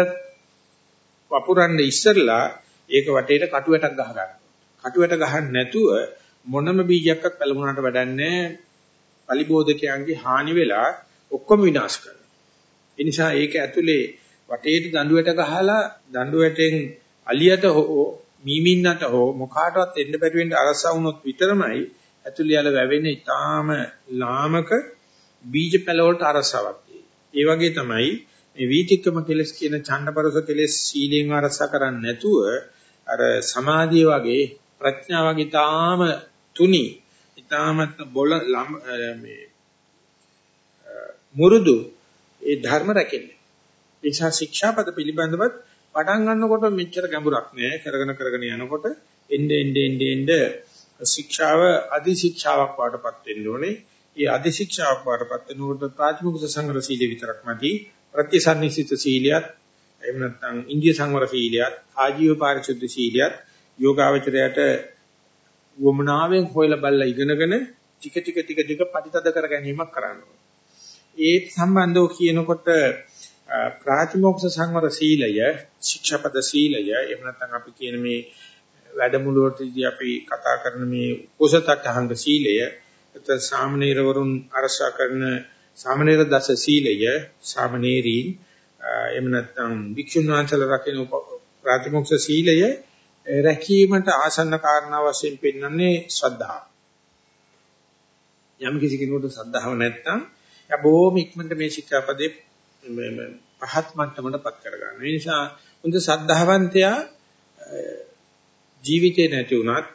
වපුරන්න ඉස්සරලා ඒක වටේට කටුවැටක් ගහ ගන්නවා. කටුවැට ගහන්න නැතුව මොනම බීජයක්වත් පැලමුණාට වැඩන්නේ පලිබෝධකයන්ගේ හානි වෙලා ඔක්කොම විනාශ කරනවා. ඒ නිසා ඒක ඇතුලේ වටේට දඬුවට ගහලා දඬුවටෙන් අලියට හෝ මීමින්නට හෝ මොකාටවත් එන්න බැරි වෙන්න අරසා වුණොත් විතරමයි ඇතුළේ යල වැවෙන ඊටාම ලාමක බීජ පැල වලට අරසාවක් ඒ වගේ තමයි මේ වීතික්කම කෙලස් කියන ඡණ්ඩපරස කෙලස් සීලෙන් අරසා කරන්නේ නැතුව අර සමාධිය වගේ ප්‍රඥා වගේ ඊටාම තුනි ඊටාමත් බොල මේ මුරුදු ඒ ධර්ම රැකෙන්නේ. ඒ නිසා ශික්ෂාපද පිළිබඳවත් පටන් ගන්නකොට මෙච්චර ගැඹුරක් නෑ කරගෙන කරගෙන යනකොට එnde ende ende ende ශික්ෂාව අධි ශික්ෂාවක් වඩපත් වෙන්න ඕනේ. ඒ අධි ශික්ෂාවක් වඩපත් වෙනකොට ප්‍රාථමික සංග්‍රහ සීලය විතරක් නැති ප්‍රතිසන්නිසිත සීලියත් එහෙම නැත්නම් ඉන්දිය සංවර සීලියත් ආජීව පාරිශුද්ධ සීලියත් යෝගාවචරයට වමනාවෙන් හොයලා බලලා ඉගෙනගෙන ටික ටික ටික ටික ප්‍රතිතද කර ගැනීමක් කරනවා. ඒ සම්බන්ධව කියනකොට ප්‍රාතිමෝක්ෂ සංවර සීලය, ශික්ෂාපද සීලය, එහෙම නැත්නම් අපි කියන මේ වැඩමුළුවේදී අපි කතා කරන මේ කුසතටහංග සීලය, එතන සාමනීරවරුන් අරසා කරන සාමනීර දස සීලය, සාමනීරීන් එහෙම නැත්නම් භික්ෂුන් වහන්සේලා රකින්න ප්‍රාතිමෝක්ෂ සීලය රැකීමට ආසන්න කාරණා වශයෙන් පෙන්වන්නේ ශ්‍රද්ධාව. යම් කිසි කෙනෙකුට ශ්‍රද්ධාව නැත්නම් බොහොම ඉක්මනට මේ ශික්ෂාපදේ පහත් මට්ටමකටපත් කරගන්න. ඒ නිසා හොඳ සද්ධාවන්තයා ජීවිතේ නැති වුණත්,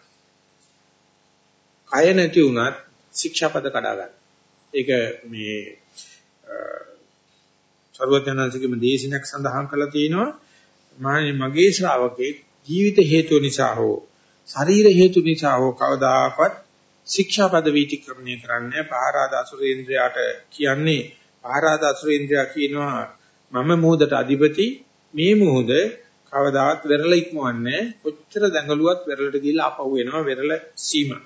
කය නැති වුණත් ශික්ෂාපද කඩා ගන්න. ඒක මේ සර්වඥාන්සේගේම දේශනයක් සඳහන් කරලා තියෙනවා. මගේ ශ්‍රාවකේ ජීවිත හේතු නිසා හෝ ශරීර හේතු නිසා හෝ කවදාකවත් ශික්ෂාපද වීතික්‍රමණය කරන්නේ පහරාද අසුරේන්ද්‍රයාට කියන්නේ පහරාද අසුරේන්ද්‍රයා කියනවා මම මොහොතට අධිපති මේ මොහොත කවදාත් වෙරළ ඉක්මවන්නේ කොච්චර දඟලුවත් වෙරළට ගිහිල්ලා ආපහු එනවා වෙරළ සීමා.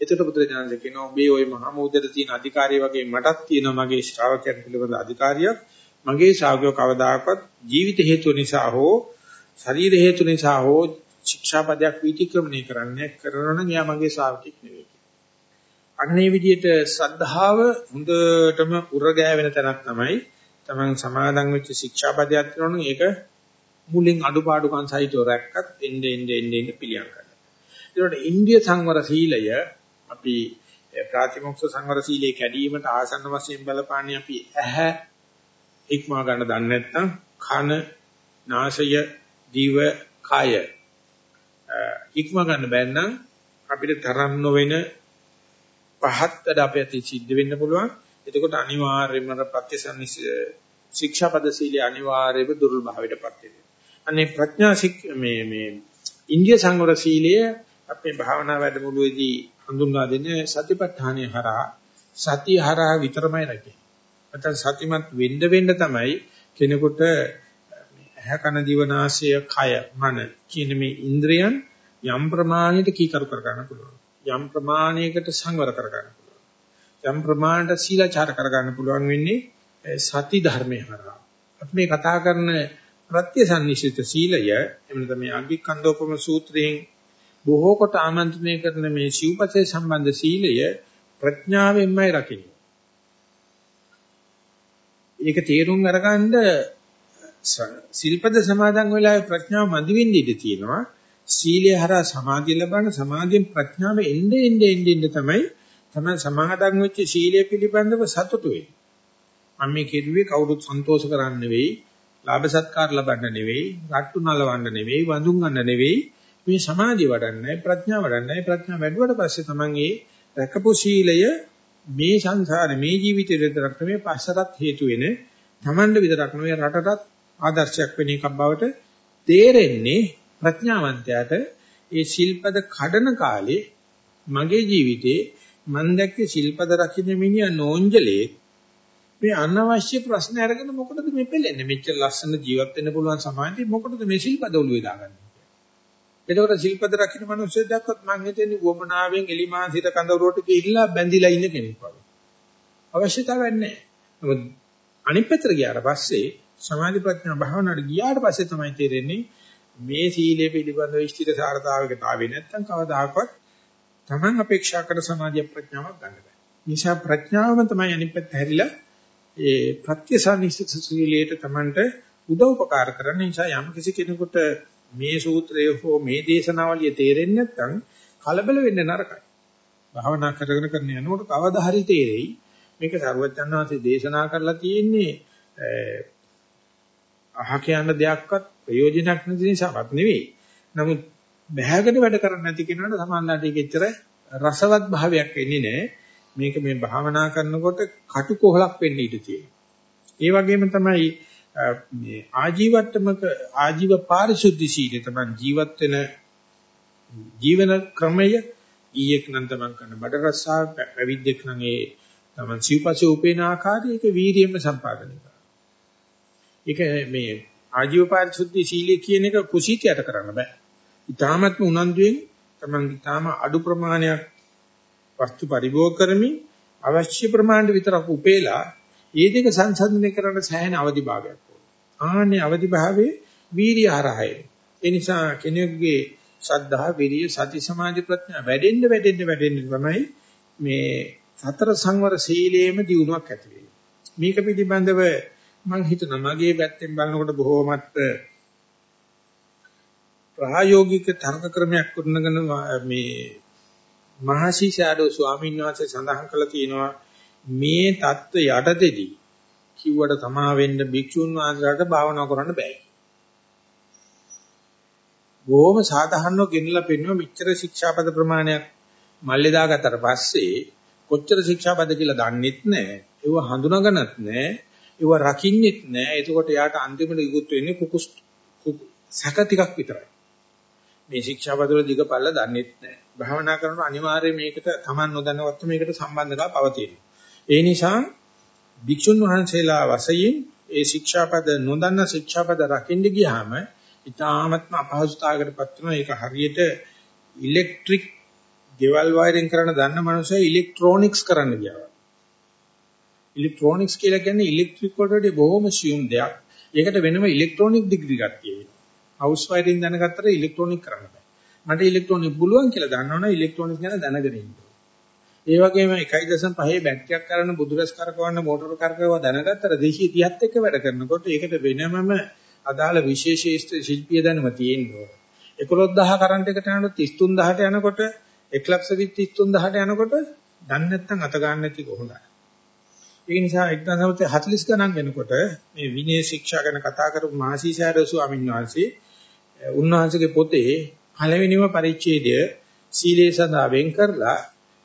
එතකොට බුදුරජාණන් කියනවා ඔබේ ওই මහා මොහොතේ තියෙන අධිකාරිය වගේ මටත් තියෙනවා. මගේ ශ්‍රාවකයන් පිළිබඳ අධිකාරියක්. මගේ ශාගය කවදාකවත් ජීවිත හේතු නිසා හෝ ශරීර හේතු නිසා හෝ ශික්ෂාපදයක් විතික්‍රමණය කරන්නේ කරනවා නම් එයා මගේ ශාවකෙක් නෙවෙයි. අන්නේ විදිහට සද්ධාව හොඳටම උරගෑවෙන තැනක් තමයි තමන් සමාදන් වෙච්ච ශික්ෂාපදයක් කරනවා ඒක මුලින් අඩුපාඩුකම් සහිතව රැක්කත් එnde ende ende ende පිළියම් කරනවා. ඒකට ඉන්දිය සංවර සීලය අපි ප්‍රාතිමොක්ෂ සංවර සීලයේ කැඩීමට ආසන්න වශයෙන් බලපාන්නේ අපි ඇහැ ඉක්මවා ගන්න දන්නේ නැත්නම් කන නාසය දිව කය. ඉක්මවා ගන්න බැන්නම් අපිට තරම් නොවන පහත් වැඩ අපිට සිද්ධ වෙන්න පුළුවන්. එතකොට අනිවාර්යයෙන්ම ප්‍රත්‍යසන්නිස් ශික්ෂාපද සීලයේ අනිවාර්යව දුර්වල භාවයටපත් වෙනවා අනේ ප්‍රඥා මේ මේ ඉන්දිය සංවර සීලය අපේ භාවනා වැඩමුළුවේදී හඳුන්වා දෙන්නේ සතිපට්ඨානය හරහා සතිය හරහා විතරමයි රැකේ. නැත්නම් සතිමත් වෙන්න වෙන්න තමයි කෙනෙකුට ඇහැ කන දිවනාසය කය මන කියන මේ ඉන්ද්‍රයන් යම් ප්‍රමාණයකට කීකරු කර ගන්න පුළුවන්. යම් ප්‍රමාණයකට සංවර කර ගන්න පුළුවන්. යම් ප්‍රමාණයට සීලාචාර කර ගන්න පුළුවන් වෙන්නේ සති ධර්මයේ හරහා. අපි මේ කතා කරන ප්‍රත්‍යසන්නිශිත සීලය එමුන තමයි අග්ගිකන්දෝපම සූත්‍රයෙන් බොහෝ කොට ආමන්ත්‍රණය කරන මේ සිව්පසේ සම්බන්ධ සීලය ප්‍රඥාවෙන්මයි රකින්නේ. ඒක තේරුම් අරගන්න සිල්පද සමාදන් වෙලා ප්‍රඥාව මදි වෙන්න ඉඩ තියෙනවා. සීලය හරහා සමාධිය ලබන සමාධියෙන් ප්‍රඥාව එන්නේ එන්නේ එන්නේ තමයි තමයි සමාදන් වෙච්ච සීලය පිළිබඳව සතුටු වෙන්නේ. මම මේ කෙරුවේ කවුරුත් සන්තෝෂ කරන්න නෙවෙයි, ලාභ සත්කාර ලබන්න නෙවෙයි, රට්ටු නලවන්න නෙවෙයි, වඳුන් ගන්න නෙවෙයි, මේ සමාධිය වඩන්නයි ප්‍රඥාව වඩන්නයි ප්‍රඥාව වැඩුවට පස්සේ තමන්ගේ රැකපු සීලය මේ සංසාරේ මේ ජීවිතේ විතරක් නෙමෙයි පස්සටත් හේතු වෙන තමන්ට විතරක් නෙවෙයි රටටත් ආදර්ශයක් වෙන එකක් බවට තේරෙන්නේ ප්‍රඥාවන්තයාට ඒ ශිල්පද කඩන කාලේ මගේ ජීවිතේ මම දැක්කේ ශිල්පද රකින්න මිනිහා නෝන්ජලේ මේ අනවශ්‍ය ප්‍රශ්න අරගෙන මොකටද මේ පෙළෙන්නේ මෙච්චර ලස්සන ජීවත් වෙන්න පුළුවන් සමාජයේ මොකටද මේ ශිල්පද ඔළුවේ දාගන්නේ එතකොට ශිල්පද රකින්න මිනිස්සු දැක්කොත් මං හිතන්නේ වොමනාවෙන් එලිමාසිත කඳවුරට ගිහිල්ලා බැඳිලා ඉන්න කෙනෙක් වගේ. අවශ්‍යතාවයක් නැහැ. නමුත් අනිත් පැත්තට ගියාට පස්සේ සමාධි ප්‍රඥා භාවනාවට ගියාට පස්සේ තමයි තේරෙන්නේ මේ සීලය පිළිබඳව ඉෂ්ටිත සාරතාවයකට ආවේ නැත්නම් කවදාකවත් Taman අපේක්ෂා කරන සමාධිය ප්‍රඥාවක් ගන්න බෑ. නිසා ප්‍රඥාවම තමයි අනිත් පැත්ත හැරිලා ඒ ප්‍රත්‍යසන්නිසිත සීලයට Tamanට උදව් උපකාර කරන නිසා යම් කිසි කෙනෙකුට මේ සූත්‍රය හෝ මේ දේශනාවලිය තේරෙන්නේ නැත්නම් කලබල වෙන්න නරකයි. භාවනා කරගෙන කරන යනකොට කවදා හරි තේරෙයි මේක සරුවචන් වහන්සේ දේශනා කරලා තියෙන්නේ අහ කියන දෙයක්වත් ප්‍රයෝජනක් නැති නිසාවත් නෙවෙයි. නමුත් බහැගෙන වැඩ කරන්නේ නැති කෙනාට සමානලාට ඒක එච්චර රසවත් භාවයක් එන්නේ නැහැ. මේක මේ භාවනා කරනකොට කටුකොහලක් වෙන්න ඉඩ තියෙනවා. ඒ වගේම තමයි මේ ආජීවට්ටමක ආජීව පාරිශුද්ධ සීලය තමයි ජීවත් වෙන ජීවන ක්‍රමය ඊයක් නම් තමන් කරන බඩ රස්සා පැවිද්දෙක් නම් ඒ තමන් සිව්පස්සේ උපේන ආකාරය ඒක වීරියෙන්ම සම්පාදනය කරනවා. ඒක මේ ආජීව පාරිශුද්ධ සීලය කියන එක කුසීතයට කරන්න බෑ. ඊටාමත්ම උනන්දුවෙන් තමන් ඊටාම අඩු ප්‍රමාණයක් වස්තු පරිභෝග කරමින් අවශ්‍ය ප්‍රමාණයට විතරක් උපේලා ඒ දෙක සංසන්දනය කරන්න සෑහෙන අවදි භාගයක් ඕනේ. ආන්නේ අවදි භාවයේ වීර්ය ආරහය. ඒ නිසා කෙනෙකුගේ ශ්‍රද්ධා, විරිය, සති, සමාධි, ප්‍රඥා වැඩෙන්න වැඩෙන්න වැඩෙන්න තමයි මේ සතර සංවර සීලයේම දියුණුවක් ඇති වෙන්නේ. මේක පිළිබඳව මම හිතනවා මගේ පැත්තෙන් බලනකොට බොහෝමත් ප්‍රායෝගික තර්ක ක්‍රමයක් කරනගෙන මේ මහසි ෂැඩෝ ස්වාමීන් වහන්සේ සඳහන් කළා තියෙනවා මේ தত্ত্ব යටතේදී කිව්වට තමා වෙන්න භික්ෂුන් වහන්සේලාට භාවනා කරන්න බෑ. බොහොම සාධාරණව ගෙනලා පෙන්වන මෙච්චර ශික්ෂාපද ප්‍රමාණයක් මල්ලේ දාගත්තට පස්සේ කොච්චර ශික්ෂාපද කියලා දන්නෙත් නෑ. ඒව හඳුනාගන්නත් නෑ. ඒව රකින්නෙත් නැහැ. එතකොට යාට අන්තිමට ඉක්ුත් වෙන්නේ කුකුස් සැක ටිකක් විතරයි. මේ ශික්ෂාපද වල දිගපල්ල දන්නෙත් නැහැ. භාවනා කරනකොට අනිවාර්යයෙන් මේකට Taman නොදන්නවත් මේකට සම්බන්ධතාව පවතිනවා. ඒ නිසා භික්ෂුන් වහන්සේලා වශයෙන් ඒ ශික්ෂාපද නොදන්න ශික්ෂාපද රකින්න ගියාම ඉතාමත්ම අපහසුතාවයකටපත් වෙනවා. ඒක හරියට ඉලෙක්ට්‍රික් ගෙවල් වයරින් කරන දන්න මනුස්සය ඉලෙක්ට්‍රොනික්ස් කරන්න ගියා. ඉලෙක්ට්‍රොනික්ස් කියලා කියන්නේ ඉලෙක්ට්‍රික් වලට බොහොම සියුම් දෙයක්. ඒකට වෙනම ඉලෙක්ට්‍රොනික ඩිග්‍රී එකක් තියෙනවා. හවුස් වයරින් දැනගත්තට ඉලෙක්ට්‍රොනික කරන්න බෑ. මට ඉලෙක්ට්‍රොනික පුළුවන් කියලා දන්නවනේ ඉලෙක්ට්‍රොනික ගැන දැනගෙන ඉන්න. ඒ වගේම 1.5 බැටරියක් කරන බුදුරස් කරකවන්න මෝටර කරකවව දැනගත්තට 230ත් එක්ක වැඩ කරනකොට ඒකට වෙනමම අදාළ විශේෂ ශිල්පීය දැනුම තියෙන්න ඕන. 11000 කරන්ට් එකට යනකොට 33000ට යනකොට 1 ලක්ෂ 33000ට යනකොට දන්නේ නැත්නම් අත ගන්න නැති කොහොමද? ඒ නිසා 1940 ගණන් වෙනකොට මේ විනය ශික්ෂා ගැන කතා කරපු මහසීසාර ස්වාමීන් වහන්සේ උන්වහන්සේගේ පොතේ පළවෙනිම පරිච්ඡේදය සීලේ සඳහා වෙන් කරලා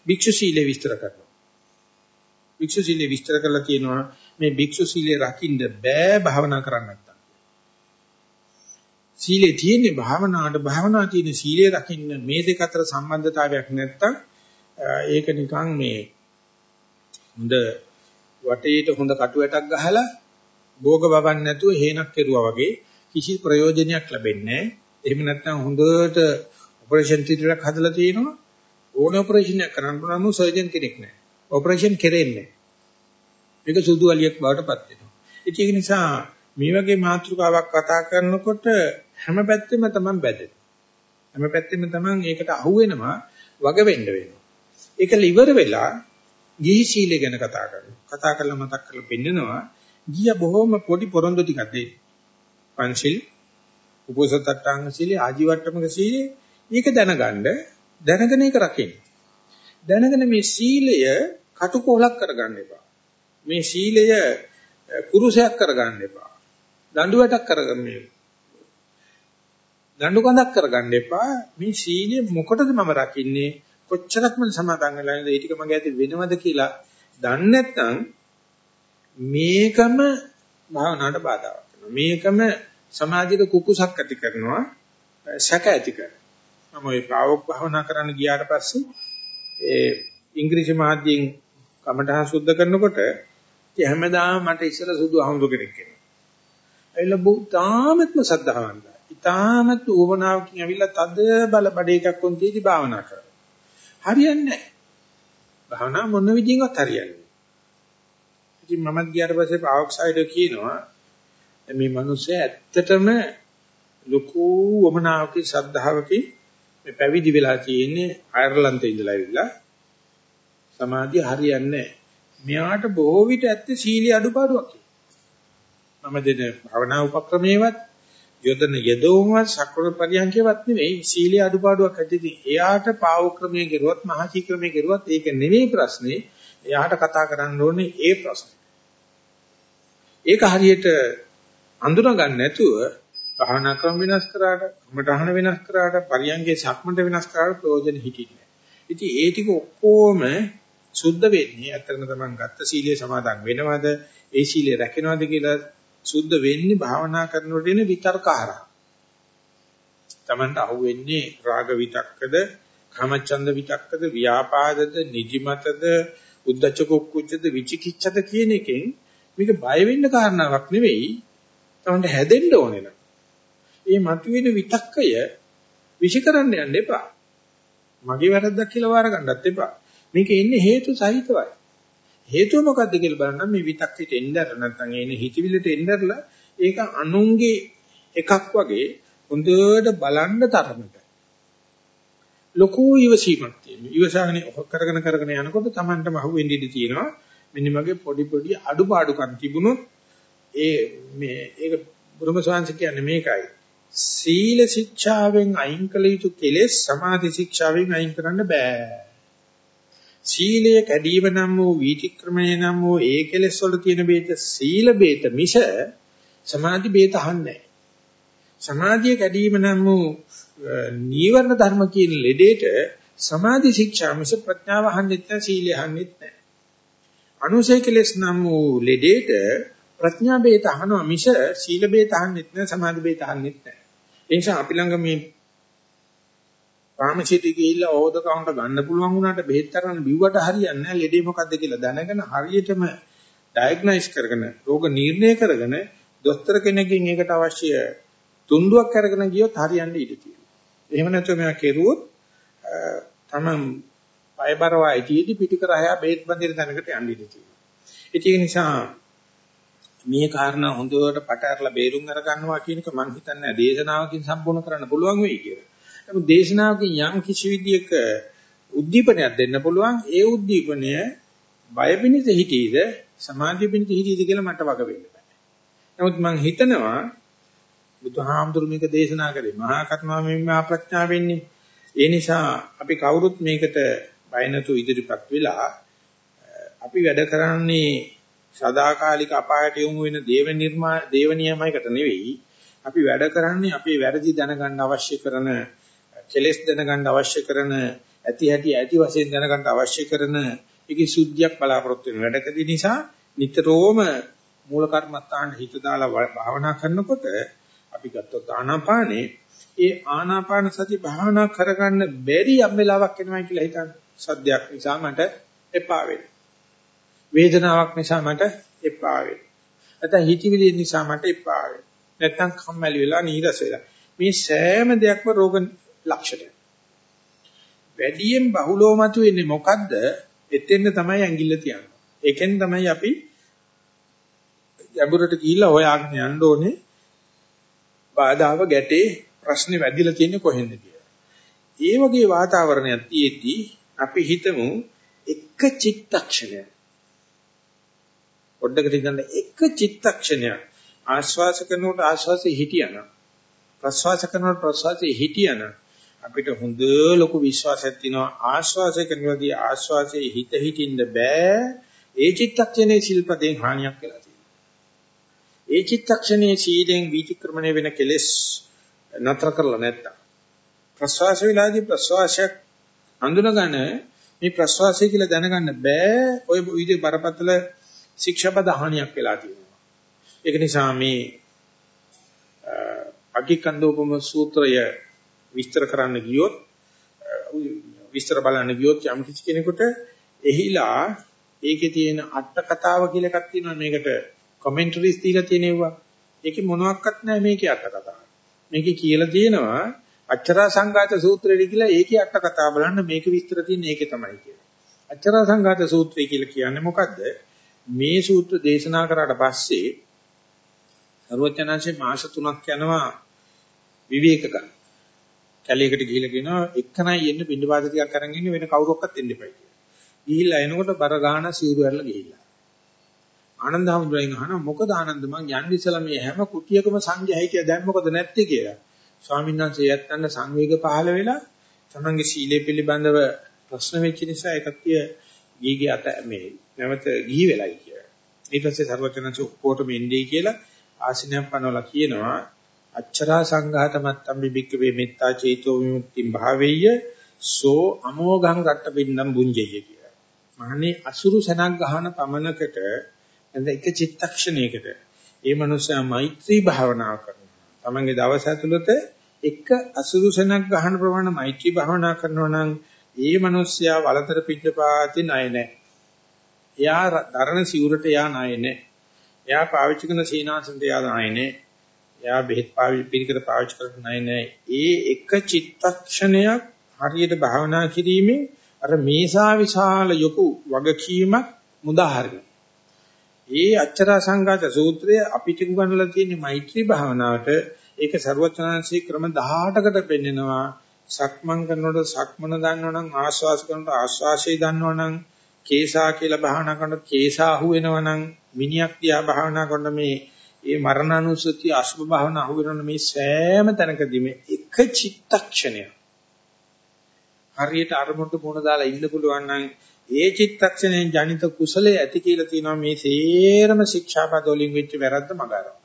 භික්ෂු සීලය විස්තර කරනවා. භික්ෂු සීලය විස්තර කරලා කියනවා මේ භික්ෂු සීලය රකින්න බෑ භාවනා කරන්න නැත්තම්. සීලේ තියෙන්නේ භාවනාවට භාවනා තියෙන සීලය රකින්න මේ දෙක අතර සම්බන්ධතාවයක් නැත්තම් ඒක නිකන් මේ හොඳ වටේට හොඳ කටුවැටක් ගහලා භෝග බවන්නේ නැතුව හේනක් කෙරුවා වගේ කිසි ප්‍රයෝජනයක් ලැබෙන්නේ නැහැ. එහෙම නැත්නම් හොඳට ඔපරේෂන් තියටරයක් හදලා තියෙනවා ඕන ඔපරේෂන් එකක් කරන්න නම් සර්ජන් කෙනෙක් නැහැ. ඔපරේෂන් කෙරෙන්නේ මේක සුදු අලියක් බවට පත් වෙනවා. ඒක නිසා මේ වගේ මාතෘකාවක් කතා කරනකොට හැම පැත්තෙම තමයි බැදෙන්නේ. හැම පැත්තෙම තමයි ඒකට අහු වෙනවා වග වෙන්න වෙනවා. ඒක liver වෙලා ගිහි සීලය ගැන කතා කරනවා. කතා කරලා මතක් කරලා පෙන්නනවා ගිය බොහොම පොඩි පොරොන්දු ටිකක් දෙයි. පංචිල් උපසතට්ටාංග සීලය ආජීවට්ටමක සීලය මේක දැනගන්න දැනගෙන ඒක රකින්න. දැනගෙන මේ සීලය කටුකොලක් කරගන්න එපා. මේ සීලය කුරුසයක් කරගන්න එපා. දඬුවටක් කරගන්න දඬු කඳක් කරගන්න එපා. මේ සීලය මොකටද මම රකින්නේ? කොච්චරක් මම සමාදන් වෙලා ඉඳලා ඒ ටික මගේ ඇති වෙනවද කියලා දන්නේ නැත්නම් මේකම භාවනාවට බාධාවක් වෙනවා. මේකම සමාධියට කුකුසක් ඇති කරනවා සැක ඇති කරනවා. මම ওই පාවොක් භාවනා කරන්න ගියාට පස්සේ ඒ ඉංග්‍රීසි මාධ්‍යයෙන් කමඨහ සුද්ධ කරනකොට හැමදාම මට ඉස්සර සුදු අහමුදු කෙනෙක් කෙනෙක්. ඇවිල්ලා බොතාමත්ම සද්ධාවන්තයි. ඊටාමත් උවමනාවකින් ඇවිල්ලා තද බල බඩ එකක් වොන් තීදි භාවනා කරනවා. හරියන්නේ නැහැ. භාවනා මොන විදිහින්වත් හරියන්නේ නැහැ. ඉතින් මමත් ගියාට පස්සේ පාවොක්සයිඩ් කියනවා මේ මිනිස්සයා ඇත්තටම ලොකු වමනාවකින් ශ්‍රද්ධාවකින් මේ පැවිදි වෙලා තියෙන්නේ අයර්ලන්තේ ඉඳලා ඇවිල්ලා සමාධිය හරියන්නේ මෙයාට බොහෝ විට ඇත්තේ සීලී අඩුපාඩුවක් මම දෙන භවනා උපක්‍රමයේවත් යොදන යදෝමවත් සක්‍ර පරියන්කේවත් නෙවෙයි සීලී අඩුපාඩුවක් ඇතිදී එයාට පාවක්‍රමයේ කෙරුවත් මහසී ක්‍රමයේ කෙරුවත් ඒක නෙවෙයි ප්‍රශ්නේ. එයාට කතා කරන්න ඕනේ ඒ ප්‍රශ්නේ. ඒක හරියට අඳුන ගන්න නැතුව භාවනා ක්‍රම වෙනස් කරාට, කමඨහන වෙනස් කරාට, පරියංගේ සක්මන්ට වෙනස් කරාට ප්‍රයෝජන හිටින්නේ නැහැ. ඉතින් ඒ ටික ඔක්කොම සුද්ධ වෙන්නේ අතරම තමන් ගත්ත සීලය සමාදන් වෙනවද, ඒ සීලය රැකෙනවද කියලා සුද්ධ වෙන්නේ භාවනා කරනකොට එන විතර්කහරා. තමන්ට අහුවෙන්නේ රාග විතක්කද, කාමචන්ද විතක්කද, ව්‍යාපාදද, නිදිමතද, උද්ධච්ච කුක්කුච්චද, විචිකිච්ඡද කියන එකෙන් මේක බය වෙන්න කාරණාවක් නෙවෙයි තමන්ට හැදෙන්න ඕනේ නම්. ඒ මතුවෙන විතක්කය විෂිකරන්න යන්න එපා. මගේ වැරද්දක් කියලා වාර ගන්නත් එපා. මේක එන්නේ හේතු සහිතවයි. හේතුව මොකද්ද කියලා බලන්න මේ විතක්කෙට එන්නර නැත්නම් එන්නේ හිතවිල්ලට එන්නරලා ඒක අනුන්ගේ එකක් වගේ හොඳට බලන්න තරමට ලොකු ඉවසීමක් තියෙනවා. ඉවසාගෙන කරගෙන කරගෙන යනකොට Tamanටම අහුවෙන්න ඉඩ තියෙනවා. මෙන්න මගේ පොඩි පොඩි අඩුපාඩුකම් තිබුණොත් ඒ මේ ඒක බුදුම ස්වාංශ කියන්නේ මේකයි. සීල ශික්ෂාවෙන් අයින් කළ යුතු කෙලෙස් සමාධි ශික්ෂාවෙන් අයින් කරන්න බෑ. සීලය කැඩීම නම් වූ වීතික්‍රමය නම් වූ ඒ කෙලෙස් වල තියෙන බේත සීල බේත මිස සමාධි බේත අහන්නේ සමාධිය කැඩීම නම් වූ නීවරණ ධර්ම කියන ලෙඩේට සමාධි ශික්ෂා මිස ප්‍රඥාව අහන්නෙත් නැහැ සීලය අහන්නෙත් නැහැ. අනුසය කෙලෙස් නම් වූ ලෙඩේට ප්‍රඥා බේත අහනවා මිස සීල බේත අහන්නෙත් නැහැ සමාධි බේත අහන්නෙත් නැහැ. ඒ නිසා අපි ළඟ මේ ෆාමසියට ගිහිල්ලා ඕද කවුන්ටර් ගන්න පුළුවන් වුණාට බෙහෙත් තරන්න බිව්වට හරියන්නේ නැහැ. ලෙඩේ මොකද්ද කියලා දැනගෙන හරියටම ඩයග්නොයිස් කරගෙන රෝග නිర్ణය කරගෙන දොස්තර කෙනෙක්ගෙන් ඒකට අවශ්‍ය තුන්ඩුවක් අරගෙන ගියොත් හරියන්නේ ඉඩ තියෙනවා. එහෙම නැත්නම් මෙයා කෙරුවොත් තමන් පයබරවයිටීදි පිටිකර අය බෙහෙත් බඳින තැනකට යන්න ඉඩ තියෙනවා. ඒක නිසා මේ කාරණා හොඳට පටහැරලා බේරුම් අර ගන්නවා කියන එක මම හිතන්නේ දේශනාවකින් සම්පූර්ණ කරන්න පුළුවන් වෙයි කියලා. නමුත් දේශනාවකින් යම් කිසි විදියක උද්දීපනයක් දෙන්න පුළුවන්. ඒ උද්දීපනය බය පිණිස හිටීද සමාධිය පිණිස හිටීද කියලා මට වග වෙන්න බෑ. නමුත් මම හිතනවා බුදුහාමුදුරු මේක දේශනා කරේ මහා කර්මාව මෙම්මා ප්‍රඥා වෙන්නේ. ඒ නිසා අපි කවුරුත් මේකට බය නැතු ඉදිරිපත් වෙලා අපි වැඩ කරන්නේ සදාකාලික අපායට යොමු වෙන දේව නිර්මා දේව නියමයකට නෙවෙයි. අපි වැඩ කරන්නේ අපේ වැරදි දැනගන්න අවශ්‍ය කරන කෙලෙස් දැනගන්න අවශ්‍ය කරන ඇති හැටි ඇති වශයෙන් දැනගන්න අවශ්‍ය කරන ඒකේ සුද්ධියක් බලාපොරොත්තු වෙන වැඩකදී නිසා නිතරම මූල කර්මත්තාන්ට හිත දාලා භාවනා කරනකොට අපි ගත්තොත් ආනාපානේ ඒ ආනාපාන සති භාවනා කරගන්න බැරි යම් වෙලාවක් එනවා කියලා හිතන්න. සද්දයක් නිසා මට එපා වෙනවා. වේදනාවක් නිසා මට එපා වෙනවා. නැත්නම් හිතවිලි නිසා මට එපා වෙනවා. නැත්නම් කම්මැලි වෙලා නීරස වෙලා. මේ සෑම දෙයක්ම රෝග ලක්ෂණය. වැඩියෙන් බහුලව මතුවෙන්නේ මොකද්ද? එතෙන්න තමයි ඇඟිල්ල තියන්නේ. ඒකෙන් තමයි අපි ගැඹුරට ගිහිල්ලා හොයාගෙන යන්න ඕනේ. බාධාව ගැටේ ප්‍රශ්නේ වැදිලා තියෙන්නේ කොහෙන්ද කියලා. ඒ වගේ වාතාවරණයක් තියෙද්දී අපි හිතමු එක චිත්තක්ෂණයක් පොඩ්ඩකට හිතන්න එක චිත්තක්ෂණයක් ආශ්වාස කරනකොට ආශ්වාසයේ හිටියනම් ප්‍රශ්වාස කරනකොට ප්‍රශ්වාසයේ හිටියනම් අපිට හොඳ ලොකු විශ්වාසයක් තියෙනවා. ආශ්වාසය කරනවාදී ආශ්වාසයේ හිත හිටින්න බෑ. ඒ චිත්තක්ෂණයේ ශිල්පදෙන් හානියක් වෙලා තියෙනවා. ඒ චිත්තක්ෂණයේ සීලෙන් විචක්‍රමණය වෙන කෙලෙස් නතර කරලා නැත්තම්. ප්‍රශ්වාස විලාදී ප්‍රශ්වාසයක් අඳුනගන්න මේ ප්‍රශ්වාසය කියලා දැනගන්න බෑ. ඔය විදිහේ බරපතල ශික්ෂාපද හානියක් වෙලා තියෙනවා. ඒක නිසා මේ අගිකන්දෝපම සූත්‍රය විස්තර කරන්න ගියොත් විස්තර බලන්න ගියොත් යම් කිසි කෙනෙකුට එහිලා ඒකේ තියෙන අට කතාව කියලා එකක් තියෙනවා මේකට කමෙන්ටරිස් දීලා තියෙනවා. ඒකේ මොනවත් නැහැ මේකේ අට කතාව. මේකේ කියලා තියෙනවා අච්චරා සංඝාත සූත්‍රය කියලා ඒකේ අට කතාව බලන්න මේක විස්තර තියෙන්නේ ඒකේ තමයි කියලා. අච්චරා සංඝාත සූත්‍රය කියලා කියන්නේ මොකද්ද? මේ සූත්‍ර දේශනා කරාට පස්සේ සර්වඥාන්සේ මාස 3ක් යනවා විවේක ගන්න. කැලේකට ගිහිල්ලා කියනවා එක්කනයි එන්න බින්දපාත ටිකක් අරන් ඉන්න වෙන කවුරක්වත් එන්න එපා කියලා. ගිහිල්ලා එනකොට බර ගාන සිවුරු ඇරලා ගිහිල්ලා. ආනන්ද හැමෝගෙන් අහනවා මොකද ආනන්ද මං යන්නේ ඉස්සලා මේ හැම කුටියකම සංඝයා හිටිය දැන් මොකද නැත්තේ කියලා. ස්වාමීන් වහන්සේ යත්තන්න සංවේග පහළ වෙලා තමන්ගේ සීලය පිළිබඳව ප්‍රශ්න වෙච්ච නිසා ඒකත් ගීගේ අත මේ නැවත ගිහි වෙලයි කියලා. ඊට පස්සේ සර්වචනංශ ඔක්කොටම එන්නේ කියලා ආසිනයක් පනවලා කියනවා අච්චරා සංඝාත මත්තම් බිබික්ක වේ මෙත්තා චේතෝ විමුක්තිම් භාවෙය්‍ය සෝ අමෝඝං රට්ටපින්නම් බුඤ්ජය කියලා. මහණේ අසුරු සනක් ගහන පමනකට නැත්නම් එක චිත්තක්ෂණයකට ඒ මනුස්සයා මෛත්‍රී භාවනාව කරනවා. තමන්ගේ දවස ඇතුළත එක අසුරු සනක් ගහන ප්‍රමාණ මෛත්‍රී භාවනා කරනවා නම් ඒ මිනිස්සයා වලතර පිටපාති ණය නැහැ. එයා දරණ සිවුරට එයා ණය නැහැ. එයා පාවිච්චි කරන සීනාසනට එයා ණය නැහැ. එයා බෙහෙත් පාවිච්චි පිළිකර පාවිච්චි කරන ණය නැහැ. ඒ එක චිත්තක්ෂණයක් හරියට භාවනා කිරීමෙන් අර මේසා විශාල යොකු වගකීමක් මුදා හරිනවා. ඒ අච්චරා සංඝාත සූත්‍රය අපිට උගන්වලා තියෙන මෛත්‍රී භාවනාවට ඒක ਸਰවචනංශී ක්‍රම 18කට පෙන්නනවා සක්මන් කරනකොට සක්මන දන්නවනම් ආශ්වාස කරනකොට ආශ්වාසය දන්නවනම් කේසා කියලා භාවනා කරනකොට කේසා අහු වෙනවනම් මිනියක් දිහා භාවනා කරන මේ ඒ මරණානුස්සති අසුභ භාවනා අහු වෙනවනම් මේ සෑම තැනකදීම එක චිත්තක්ෂණය හරියට අරමුණට මුණ දාලා ඉන්න පුළුවන් නම් ඒ චිත්තක්ෂණයෙන් ජනිත කුසලයේ ඇති කියලා තියෙනවා මේ සේරම ශික්ෂාපද වලින් වෙච්ච වැරද්ද මගහරවා.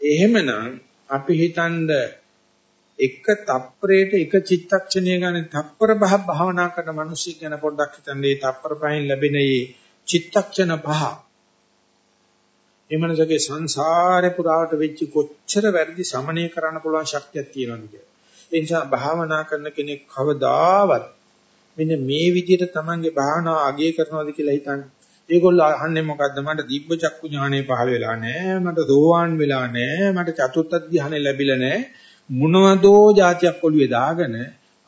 එහෙමනම් අපි හිතන්නේ එක තප්පරයට එක චිත්තක්ෂණය ගන්න තප්පර බහ භාවනා කරන මිනිස්සු ගැන පොඩ්ඩක් හිතන්න. මේ තප්පර පහෙන් ලැබෙන මේ චිත්තක්ෂණ පහ. මේ මනසගේ සංසාරේ පුරාවට වෙච්ච කොච්චර වැරදි සමනය කරන්න පුළුවන් ශක්තියක් තියෙනවද කියලා. ඒ නිසා භාවනා කරන කෙනෙක් කවදාවත් මෙන්න මේ විදිහට තමන්ගේ භාවනාව අගය කරනවාද කියලා හිතන්නේ. ඒගොල්ලෝ අහන්නේ මොකද්ද? මට දිබ්බ චක්කු ඥානෙ පහළ වෙලා නැහැ. මට සෝවාන් වෙලා නැහැ. මට චතුත්ථ ධ්‍යානෙ ලැබිලා නැහැ. මොනවදෝ જાතියක් ඔළුවේ දාගෙන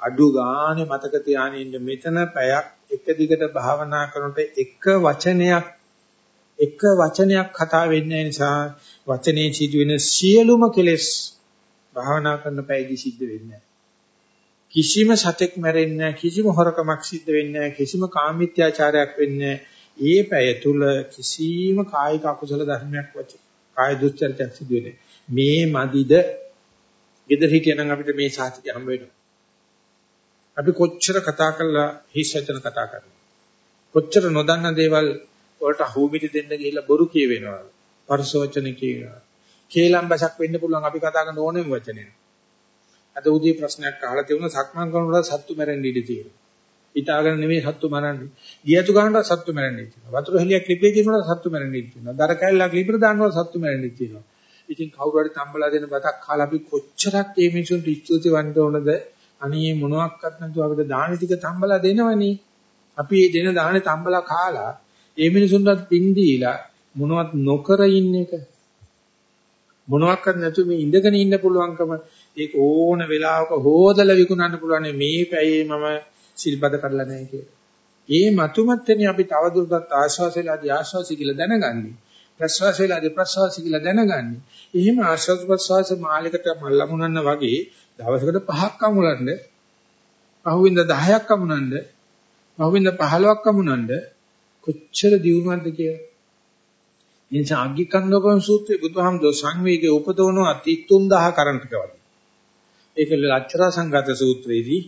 අඩු ගානේ මතක තියාගෙන ඉන්න මෙතන පැයක් එක දිගට භාවනා කරනකොට එක වචනයක් එක වචනයක් කතා වෙන්නේ නිසා වචනේ සිදුවෙන සියලුම කෙලෙස් භාවනා කරන පැයදී සිද්ධ වෙන්නේ කිසිම සතෙක් මැරෙන්නේ කිසිම හොරකමක් සිද්ධ වෙන්නේ කිසිම කාමීත්‍යාචාරයක් වෙන්නේ ඒ පැය තුල කිසිම කායික අකුසල ධර්මයක් වච කාය දුස්චරිතයක් සිදු වෙන්නේ මේ මදිද gedar හිටියනම් අපිට මේ සාහිත්‍ය හම්බ වෙනවා. අපි කොච්චර කතා කරලා හිස් වචන කතා කරනවා. කොච්චර නොදන්න දේවල් වලට අහුවිලි දෙන්න ගිහිල්ලා බොරු කියවෙනවා පරසවචන කියනවා කේලම් බසක් වෙන්න පුළුවන් අපි කතා කරන ඕනෙම වචනේ අද උදේ ප්‍රශ්නයක් අහලා තිබුණා සක්මන් කරනකොට සත්තු මැරෙන්න ඉඩ තියෙනවා හිතාගෙන නෙමෙයි සත්තු මරන්නේ. ගියතු ගන්නට සත්තු මරන්නේ තියෙනවා. වතුර හෙලියක් ලිපේ කියනකොට සත්තු මරන්නේ තියෙනවා. දර කැල්ලක් ලිපෙට දානකොට සත්තු මරන්නේ තියෙනවා. ඉතින් කවුරු හරි තම්බලා දෙන බතක් කාලා අපි කොච්චරක් මේ මිනිසුන්ට ස්තුති වන්ද ඕනද? අනේ මොනවත් නැතුව අපිට දාන ටික තම්බලා දෙනවනේ. අපි මේ දෙන දානේ තම්බලා කාලා මේ මිනිසුන්ට පින් දීලා මොනවත් නොකර ඉන්න එක මොනවත් නැතුව මේ ඉඳගෙන ඉන්න පුළුවන්කම ඒක ඕන වෙලාවක හොදලා විකුණන්න පුළුවන් මේ පැයේ මම සිල්පද කරලා නැහැ කියලා. ඒ මතුමත්නේ අපි තවදුරටත් ආශ්වාසයලාදී ආශ්වාසය කියලා දැනගන්නේ. ප්‍රශ්වාසයලාදී ප්‍රශ්වාසය කියලා දැනගන්නේ. එහෙම ආශ්වාස ප්‍රශ්වාස මාලිකට මල්ලමුනන්න වගේ දවසකට පහක් අමුලන්න, පහුවෙන්ද 10ක් අමුනන්න, පහුවෙන්ද 15ක් අමුනන්න කොච්චර දියුණුවක්ද කියලා. එනිසා අග්ගිකන්දෝපම සූත්‍රයේ බුදුහාමුදුර සංවේගයේ උපදවන අති 3000 කරන්ට් එක වගේ. ඒක ලච්චරා සංගත සූත්‍රයේදී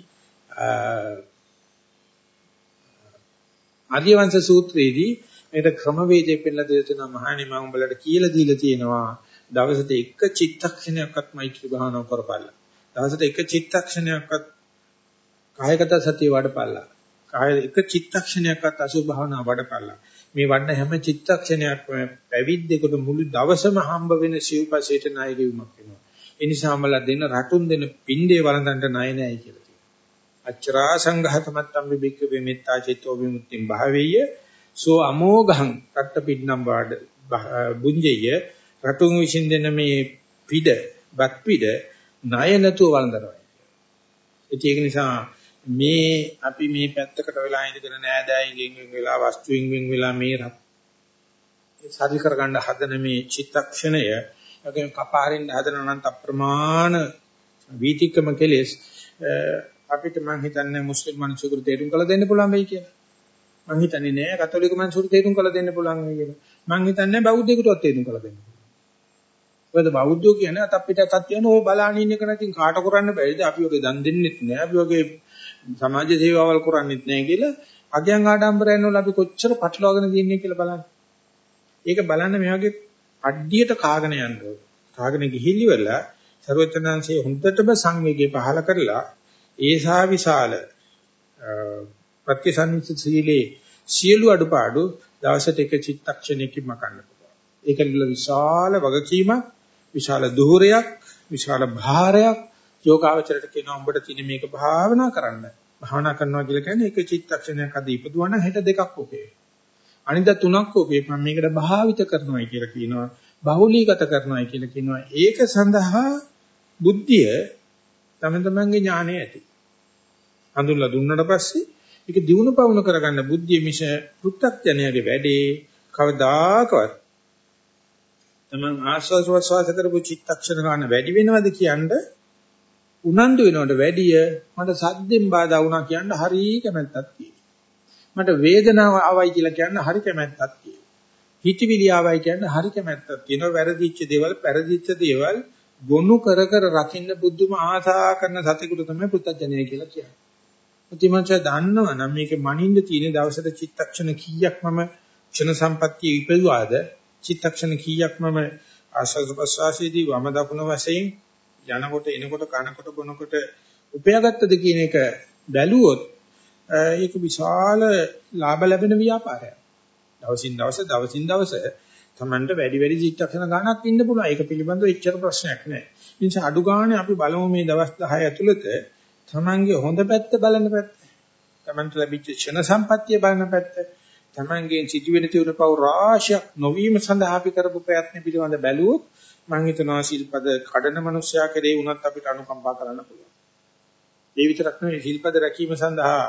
ආර්යවංශ සූත්‍රයේදී මේකට ක්‍රමවේදයක් පෙන්නලා දෙලා තියෙනවා මහණනි මම උඹලට කියලා දීලා තියෙනවා දවසට එක චිත්තක්ෂණයක්වත් මෛත්‍රී භාවනාව කරපළා දවසට එක චිත්තක්ෂණයක්වත් කායගත සතිය වඩපළා කාය එක චිත්තක්ෂණයක්වත් අසුභ භාවනාව වඩපළා මේ වඩන හැම චිත්තක්ෂණයක්ම පැවිද්දෙකුට මුළු දවසම හම්බ වෙන සිව්පසේට ණය ගෙවීමක් වෙනවා. ඒ නිසාමලා දෙන රටුන් දෙන පින්ඩේ වළඳන්න ණය නැහැ කියලා අච්චරා සංඝහතමත්තම් විබික්ක වෙමිත්තා චිත්තෝ විමුක්තිම් භාවෙය. සෝ අමෝඝං කට්ටපින්නම් වාඩ බුඤ්ජය. රතුන් විසින් දෙන මේ පිඩ බත් පිඩ ණය නැතුව වළඳනවා. ඒක නිසා මේ අපි මේ පැත්තකට වෙලා ඉඳගෙන නෑදෑයින්ගෙන් වෙන් වෙලා වස්තුවින් වෙන් වෙලා මේ සාධි කරගන්න හදන මේ චිත්තක්ෂණය යකෙන් කපාරින්න හදන අනන්ත අප්‍රමාණ වීතිකම කෙලෙස් අපිට මං හිතන්නේ මුස්ලිම් මිනිසුන්ට තේරුම් කළ දෙන්න පුළුවන් වෙයි කියලා. මං හිතන්නේ නෑ කතෝලික මිනිසුන්ට තේරුම් කළ දෙන්න පුළුවන් වෙයි කියලා. මං හිතන්නේ බෞද්ධයෙකුටවත් තේරුම් කළ දෙන්න. මොකද බෞද්ධෝ කියන්නේ අත අපිට අතක් තියෙන ඔය බලාගෙන ඉන්න එක නැතිනම් කාට කරන්න බැරිද? අපි ඔගේ දන් දෙන්නෙත් නෑ. අපි ඔගේ සමාජ සේවාවල් කරන්නෙත් නෑ කියලා අගයන් ආඩම්බරයන් වල අපි කොච්චර පටලවාගෙන දින්නේ කියලා බලන්න. ඒක බලන්න මේ වගේ අඩියට කාගෙන යන්න ඕනේ. කාගෙන ගිහිල්ලිවලා ਸਰවචනංශයේ හොඳටම සංවේගය පහල කරලා ඒසා විශාල ප්‍රත්‍යසන්නිත සීලේ සියලු අඩුපාඩු දවසට එක චිත්තක්ෂණයකින් මකන්න පුළුවන්. ඒක විශාල වගකීමක්, විශාල දුහුරයක්, විශාල භාරයක් යෝගාවචරයට කියනවා උඹට තියෙන මේක භාවනා කරන්න. භාවනා කරනවා කියලා කියන්නේ එක චිත්තක්ෂණයක් අද ඉපදුවා නම් හෙට දෙකක් ඔකේ. අනිදා තුනක් ඔකේ මම මේකට භාවිත කරනවායි කියලා කියනවා. බහුලීගත කරනවායි කියලා කියනවා. ඒක සඳහා බුද්ධිය තම තමන්ගේ ඥානය ඇති. හඳුන්ලා දුන්නට පස්සේ ඒක දිනු පවුන කරගන්න බුද්ධිය මිස පෘථග්ජනයාගේ වැඩේ කවදාකවත් තමන් ආස්වාද ප්‍රසවාස කරපු චිත්තක්ෂණ ගන්න වැඩි වෙනවද කියන්නේ උනන්දු වෙනවට වැඩිය මට සද්දෙන් බාධා වුණා කියන්න හරි කැමැත්තක් තියෙනවා. මට වේදනාව ආවයි කියලා කියන්න හරි කැමැත්තක් තියෙනවා. හිතවිලි ආවයි කියන්න හරි කැමැත්තක් තියෙනවා. වැරදිච්ච දේවල් පෙරදිච්ච දේවල් ගොනු කර කර රකින්න බුද්ධම ආසා කරන සතෙකුට තමයි පුත්තජනය කියලා කියන්නේ. ප්‍රතිමංශ දන්නවා නම් මේක මනින්න තියෙන දවසට චිත්තක්ෂණ කීයක් මම ක්ෂණ සම්පත්තිය ඉපදුවාද චිත්තක්ෂණ කීයක් මම ආශස් ප්‍රසවාසයේදී වම දකුණ වශයෙන් යනකොට එනකොට කනකොට බොනකොට උපයාගත්තද කියන එක බැලුවොත් ඒක විශාල ලාභ ලැබෙන ව්‍යාපාරයක්. දවසින් දවස දවසින් දවස තමන්ට වැඩි වැඩි චිත්තක්ෂණ ගණනක් ඉන්න පුළුවන්. ඒක පිළිබඳව එච්චර ප්‍රශ්නයක් නැහැ. ඒ නිසා අඩු ගානේ අපි බලමු මේ දවස් 10 ඇතුළත තමන්ගේ හොඳ පැත්ත බලන පැත්ත, තමන්ට ලැබිච්ච ක්ෂණ සම්පත්තිය බලන පැත්ත, තමන්ගේ සිදුවෙන තියුණු පව රාශියක් නොවීම සඳහා අපි කරපු ප්‍රයත්න පිළිබඳ බැලුවොත් මම හිතනවා ශිල්පද කඩන මනුස්සයා කෙරේ වුණත් අපිට අනුකම්පා කරන්න පුළුවන්. ඒ විතරක් නෙවෙයි ශිල්පද රැකීම සඳහා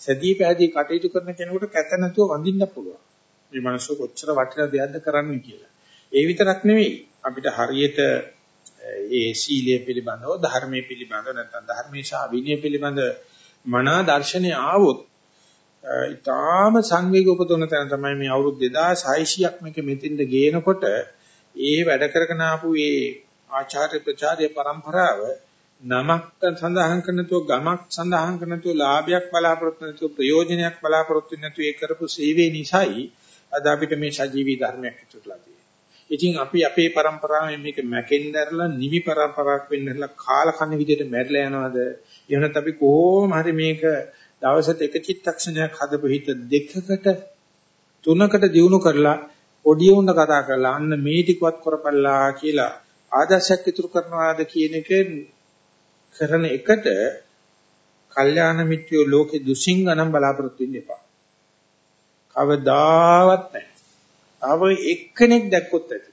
සැදී පැහැදී කටයුතු කරන කෙනෙකුට කැත නැතුව වඳින්න පුළුවන්. මේ මනුස්සය කොච්චර වටිනා දෙයක්ද කරන්නේ කියලා. ඒ විතරක් නෙවෙයි අපිට හරියට ඒ සීලය පිළිබඳව ධර්මයේ පිළිබඳව නැත්නම් ධර්මයේ සහ විනය පිළිබඳ මනා දර්ශනය ආවොත් ඊටාම සංවේග උපදවන තැන තමයි මේ අවුරුදු 2600ක් මේක මෙතෙන්ද ගේනකොට ඒ වැඩ කරගෙන ආපු ඒ ආචාර්ය ප්‍රචාරයේ પરම්පරාව නමක් සඳහන් කරනතෝ ගමක් සඳහන් කරනතෝ ලාභයක් බලාපොරොත්තු නැතුව ප්‍රයෝජනයක් බලාපොරොත්තු නැතුව ඒ කරපු සේවයේ නිසායි අද අපිට මේ සජීවී ධර්මයක් හිතුවලා තියෙන්නේ. ඉතින් අපි අපේ પરම්පරාවේ මේක මැකෙන්දරලා නිවි પરම්පරාවක් වෙන්නලා කාල කන විදිහට මැරිලා යනවද? එහෙම නැත්නම් අපි කොහොම හරි මේක දවසට එක චිත්තක්ෂණයක් හදපු හිත දෙකකට තුනකට දියුණු කරලා පොඩි උන්න කතා කරලා අන්න මේ ටිකවත් කරපල්ලා කියලා ආදර්ශයක් ඉතුරු කරනවාද කියන එක කරන එකට කල්යාණ මිත්‍රයෝ ලෝකේ දුසිංගනම් බලාපොරොත්තු වෙන්න එපා. කවදාවත් නැහැ. ආව එක්කෙනෙක් දැක්කොත් ඇති.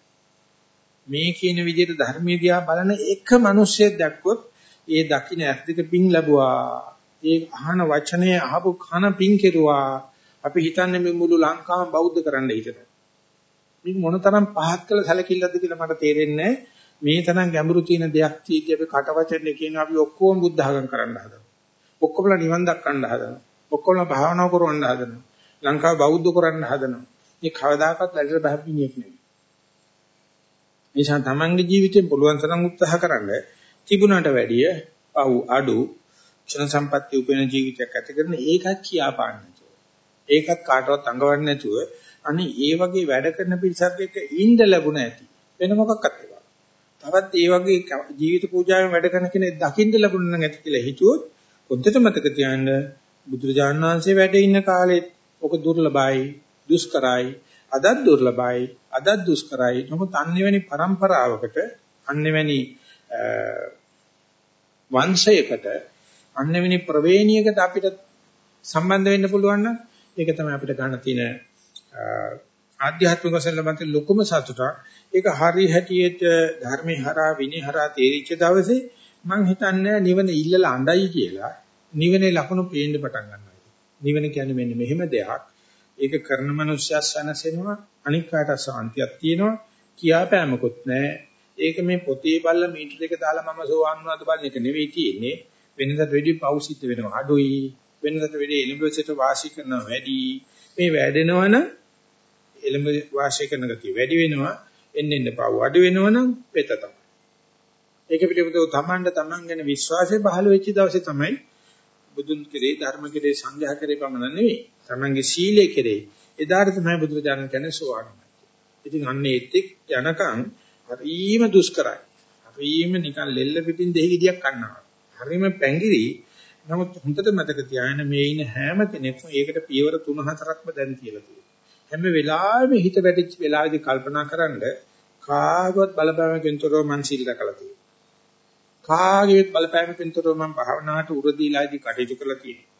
මේ කියන විදිහට ධර්මීය දිහා බලන එක මිනිස්සෙක් දැක්කොත් ඒ දකින්න ඇස් දෙක පිං ලැබුවා. ඒ අහන වචනේ අහපු කන පිං කෙරුවා. අපි හිතන්නේ මේ මුළු ලංකාවම බෞද්ධ කරන්න හිතනවා. මේක මොනතරම් පහත් කළ සැලකිල්ලද කියලා මට තේරෙන්නේ මේ තරම් ගැඹුරු තියෙන දෙයක් තියෙද්දි අපි කටවචනේ කියන අපි ඔක්කොම බුද්ධ ආගම් කරන්න හදනවා. ඔක්කොමලා නිවන් දක්වන්න හදනවා. ඔක්කොමලා භාවනා කරවන්න හදනවා. ලංකාව බෞද්ධ කරන්න හදනවා. මේ කවදාකවත් වැඩට බහැපිනියක් නෙවෙයි. නිසා තමන්ගේ ජීවිතේ පුළුවන් තරම් උත්සාහ කරන්න තිබුණාට වැඩිය පව් අඩු ක්ෂණ සම්පත්‍ය උපේන ජීවිතයක් ඇති කරන ඒකත් කියාපාන්න නැතුව. ඒකත් කාටවත් අඟවන්නේ නැතුව අනේ ඒ වගේ වැඩ කරන පිරිසක් එක්ක ඉන්න ලැබුණ ඇති. වෙන මොකක්වත් ඒවා. තවත් ඒ වගේ ජීවිත පූජාවෙන් වැඩ කරන කෙනෙක් දකින්න ලැබුණ නම් ඇති කියලා හිතුවොත් පොද්දට මතක තියාගන්න බුදුරජාණන් වහන්සේ වැඩ ඉන්න කාලෙත් ඔක දුර්ලභයි, දුෂ්කරයි, අදත් දුර්ලභයි, අදත් දුෂ්කරයි. නමුත් අන්නෙවැනි પરම්පරාවකට අන්නෙවැනි වංශයකට අන්නෙවැනි ප්‍රවේණියකට අපිට සම්බන්ධ වෙන්න පුළුවන් නම් ඒක තමයි අපිට ගන්න තියෙන ආධ්‍යාත්මික වශයෙන් ලබන ලොකුම සතුටක්. ඒක හරි හැටියට ධර්මේ හරහා විනය හරහා තේරිච්ච දවසේ මං හිතන්නේ නිවන ඉල්ලලා අඬයි කියලා නිවනේ ලකුණු පේන්න පටන් ගන්නවා. නිවන කියන්නේ මෙන්න මෙහෙම දෙයක්. ඒක කරන මනුස්සයා සනසෙනවා අනික් කාට සාන්තියක් තියෙනවා කියාපෑමකුත් නැහැ. ඒක මේ පොතේ බල්ල මීටර එක දාලා මම සෝවන් වුණාද බලන එක නෙවෙයි තියෙන්නේ. වෙනදට වැඩි පෞසිද්ධ වෙනවා අඩුයි. වෙනදට වැඩි එලිබසිට වාසි කරනවා වැඩි. මේ වැඩෙනවනම් එළඹ වාසය කරන ගතිය වැඩි වෙනවා එන්න එන්න පව අඩු වෙනවනම් පෙත තමයි. ඒක පිළිබඳව තමන්ට තමන් ගැන විශ්වාසය පහළ වෙච්ච දවසේ තමයි බුදුන් කෙරේ ධර්ම කෙරේ සංඝයා කෙරේ පමණ නෙවෙයි තමන්ගේ සීලය කෙරේ එදාට තමයි බුදුරජාණන් කියන්නේ සෝවාන්. ඉතින් අන්න ඒත්‍ෙක් යනකම් හරිම දුෂ්කරයි. හරිම නිකන් ලෙල්ල පිටින් දෙහි ගෙඩියක් කන්නවා. හරිම පැංගිරි නමුත් හොඳට මතක තියාගන්න මේ ඉන්න හැම කෙනෙක්ම ඒකට පියවර 3-4ක්ම දැන් තියලා තියෙනවා. හැම වෙලාවෙම හිත වැටිච්ච වෙලාවෙදි කල්පනා කරන්ඩ කාගවත් බලපෑමකින් තොරව මං සීල් රැකලා තියෙනවා. කාගේවත් බලපෑමකින් තොරව මං භාවනාවට උරදීලාදී කටයුතු කරලා තියෙනවා.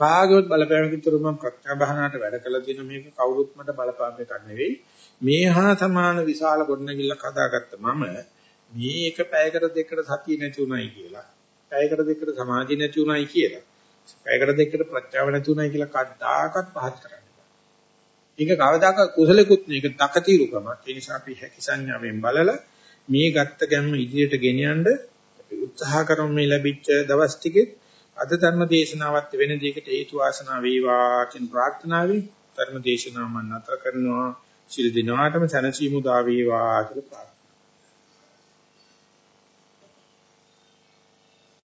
කාගේවත් බලපෑමකින් තොරව මං ප්‍රඥා භාවනාවට වැඩ කළා තියෙන මේක කවුරුත් මට බලපෑම් එකක් නෙවෙයි. මේ හා සමාන විශාල ගොඩනැගිල්ලක් හදාගත්ත මම මේ එක පැයකට දෙකකට සතිය නැති උනායි කියලා. පැයකට දෙකකට සමාධිය නැති උනායි කියලා. පැයකට දෙකකට ප්‍රඥාව නැති උනායි කියලා කද්දාකත් පහත් කරන්නේ. ඒක කවදාකවත් කුසලෙකුත් නෙක තකතිරුකමක්. ඒ නිසා අපි හැකි සංඥාවෙන් බලලා මේ ගත්ත ගැම්ම ඉදිරියට ගෙනියන්න අපි උත්සාහ කරමු මේ ලැබිච්ච දවස් ටිකේ අද ධර්ම දේශනාවත් වෙන දෙයකට හේතු වාසනා වේවා කියන ප්‍රාර්ථනාවෙන් ධර්ම දේශනාව මම නතර කරනවා. ශිල් දිනාටම සැනසීම උදා වේවා කියලා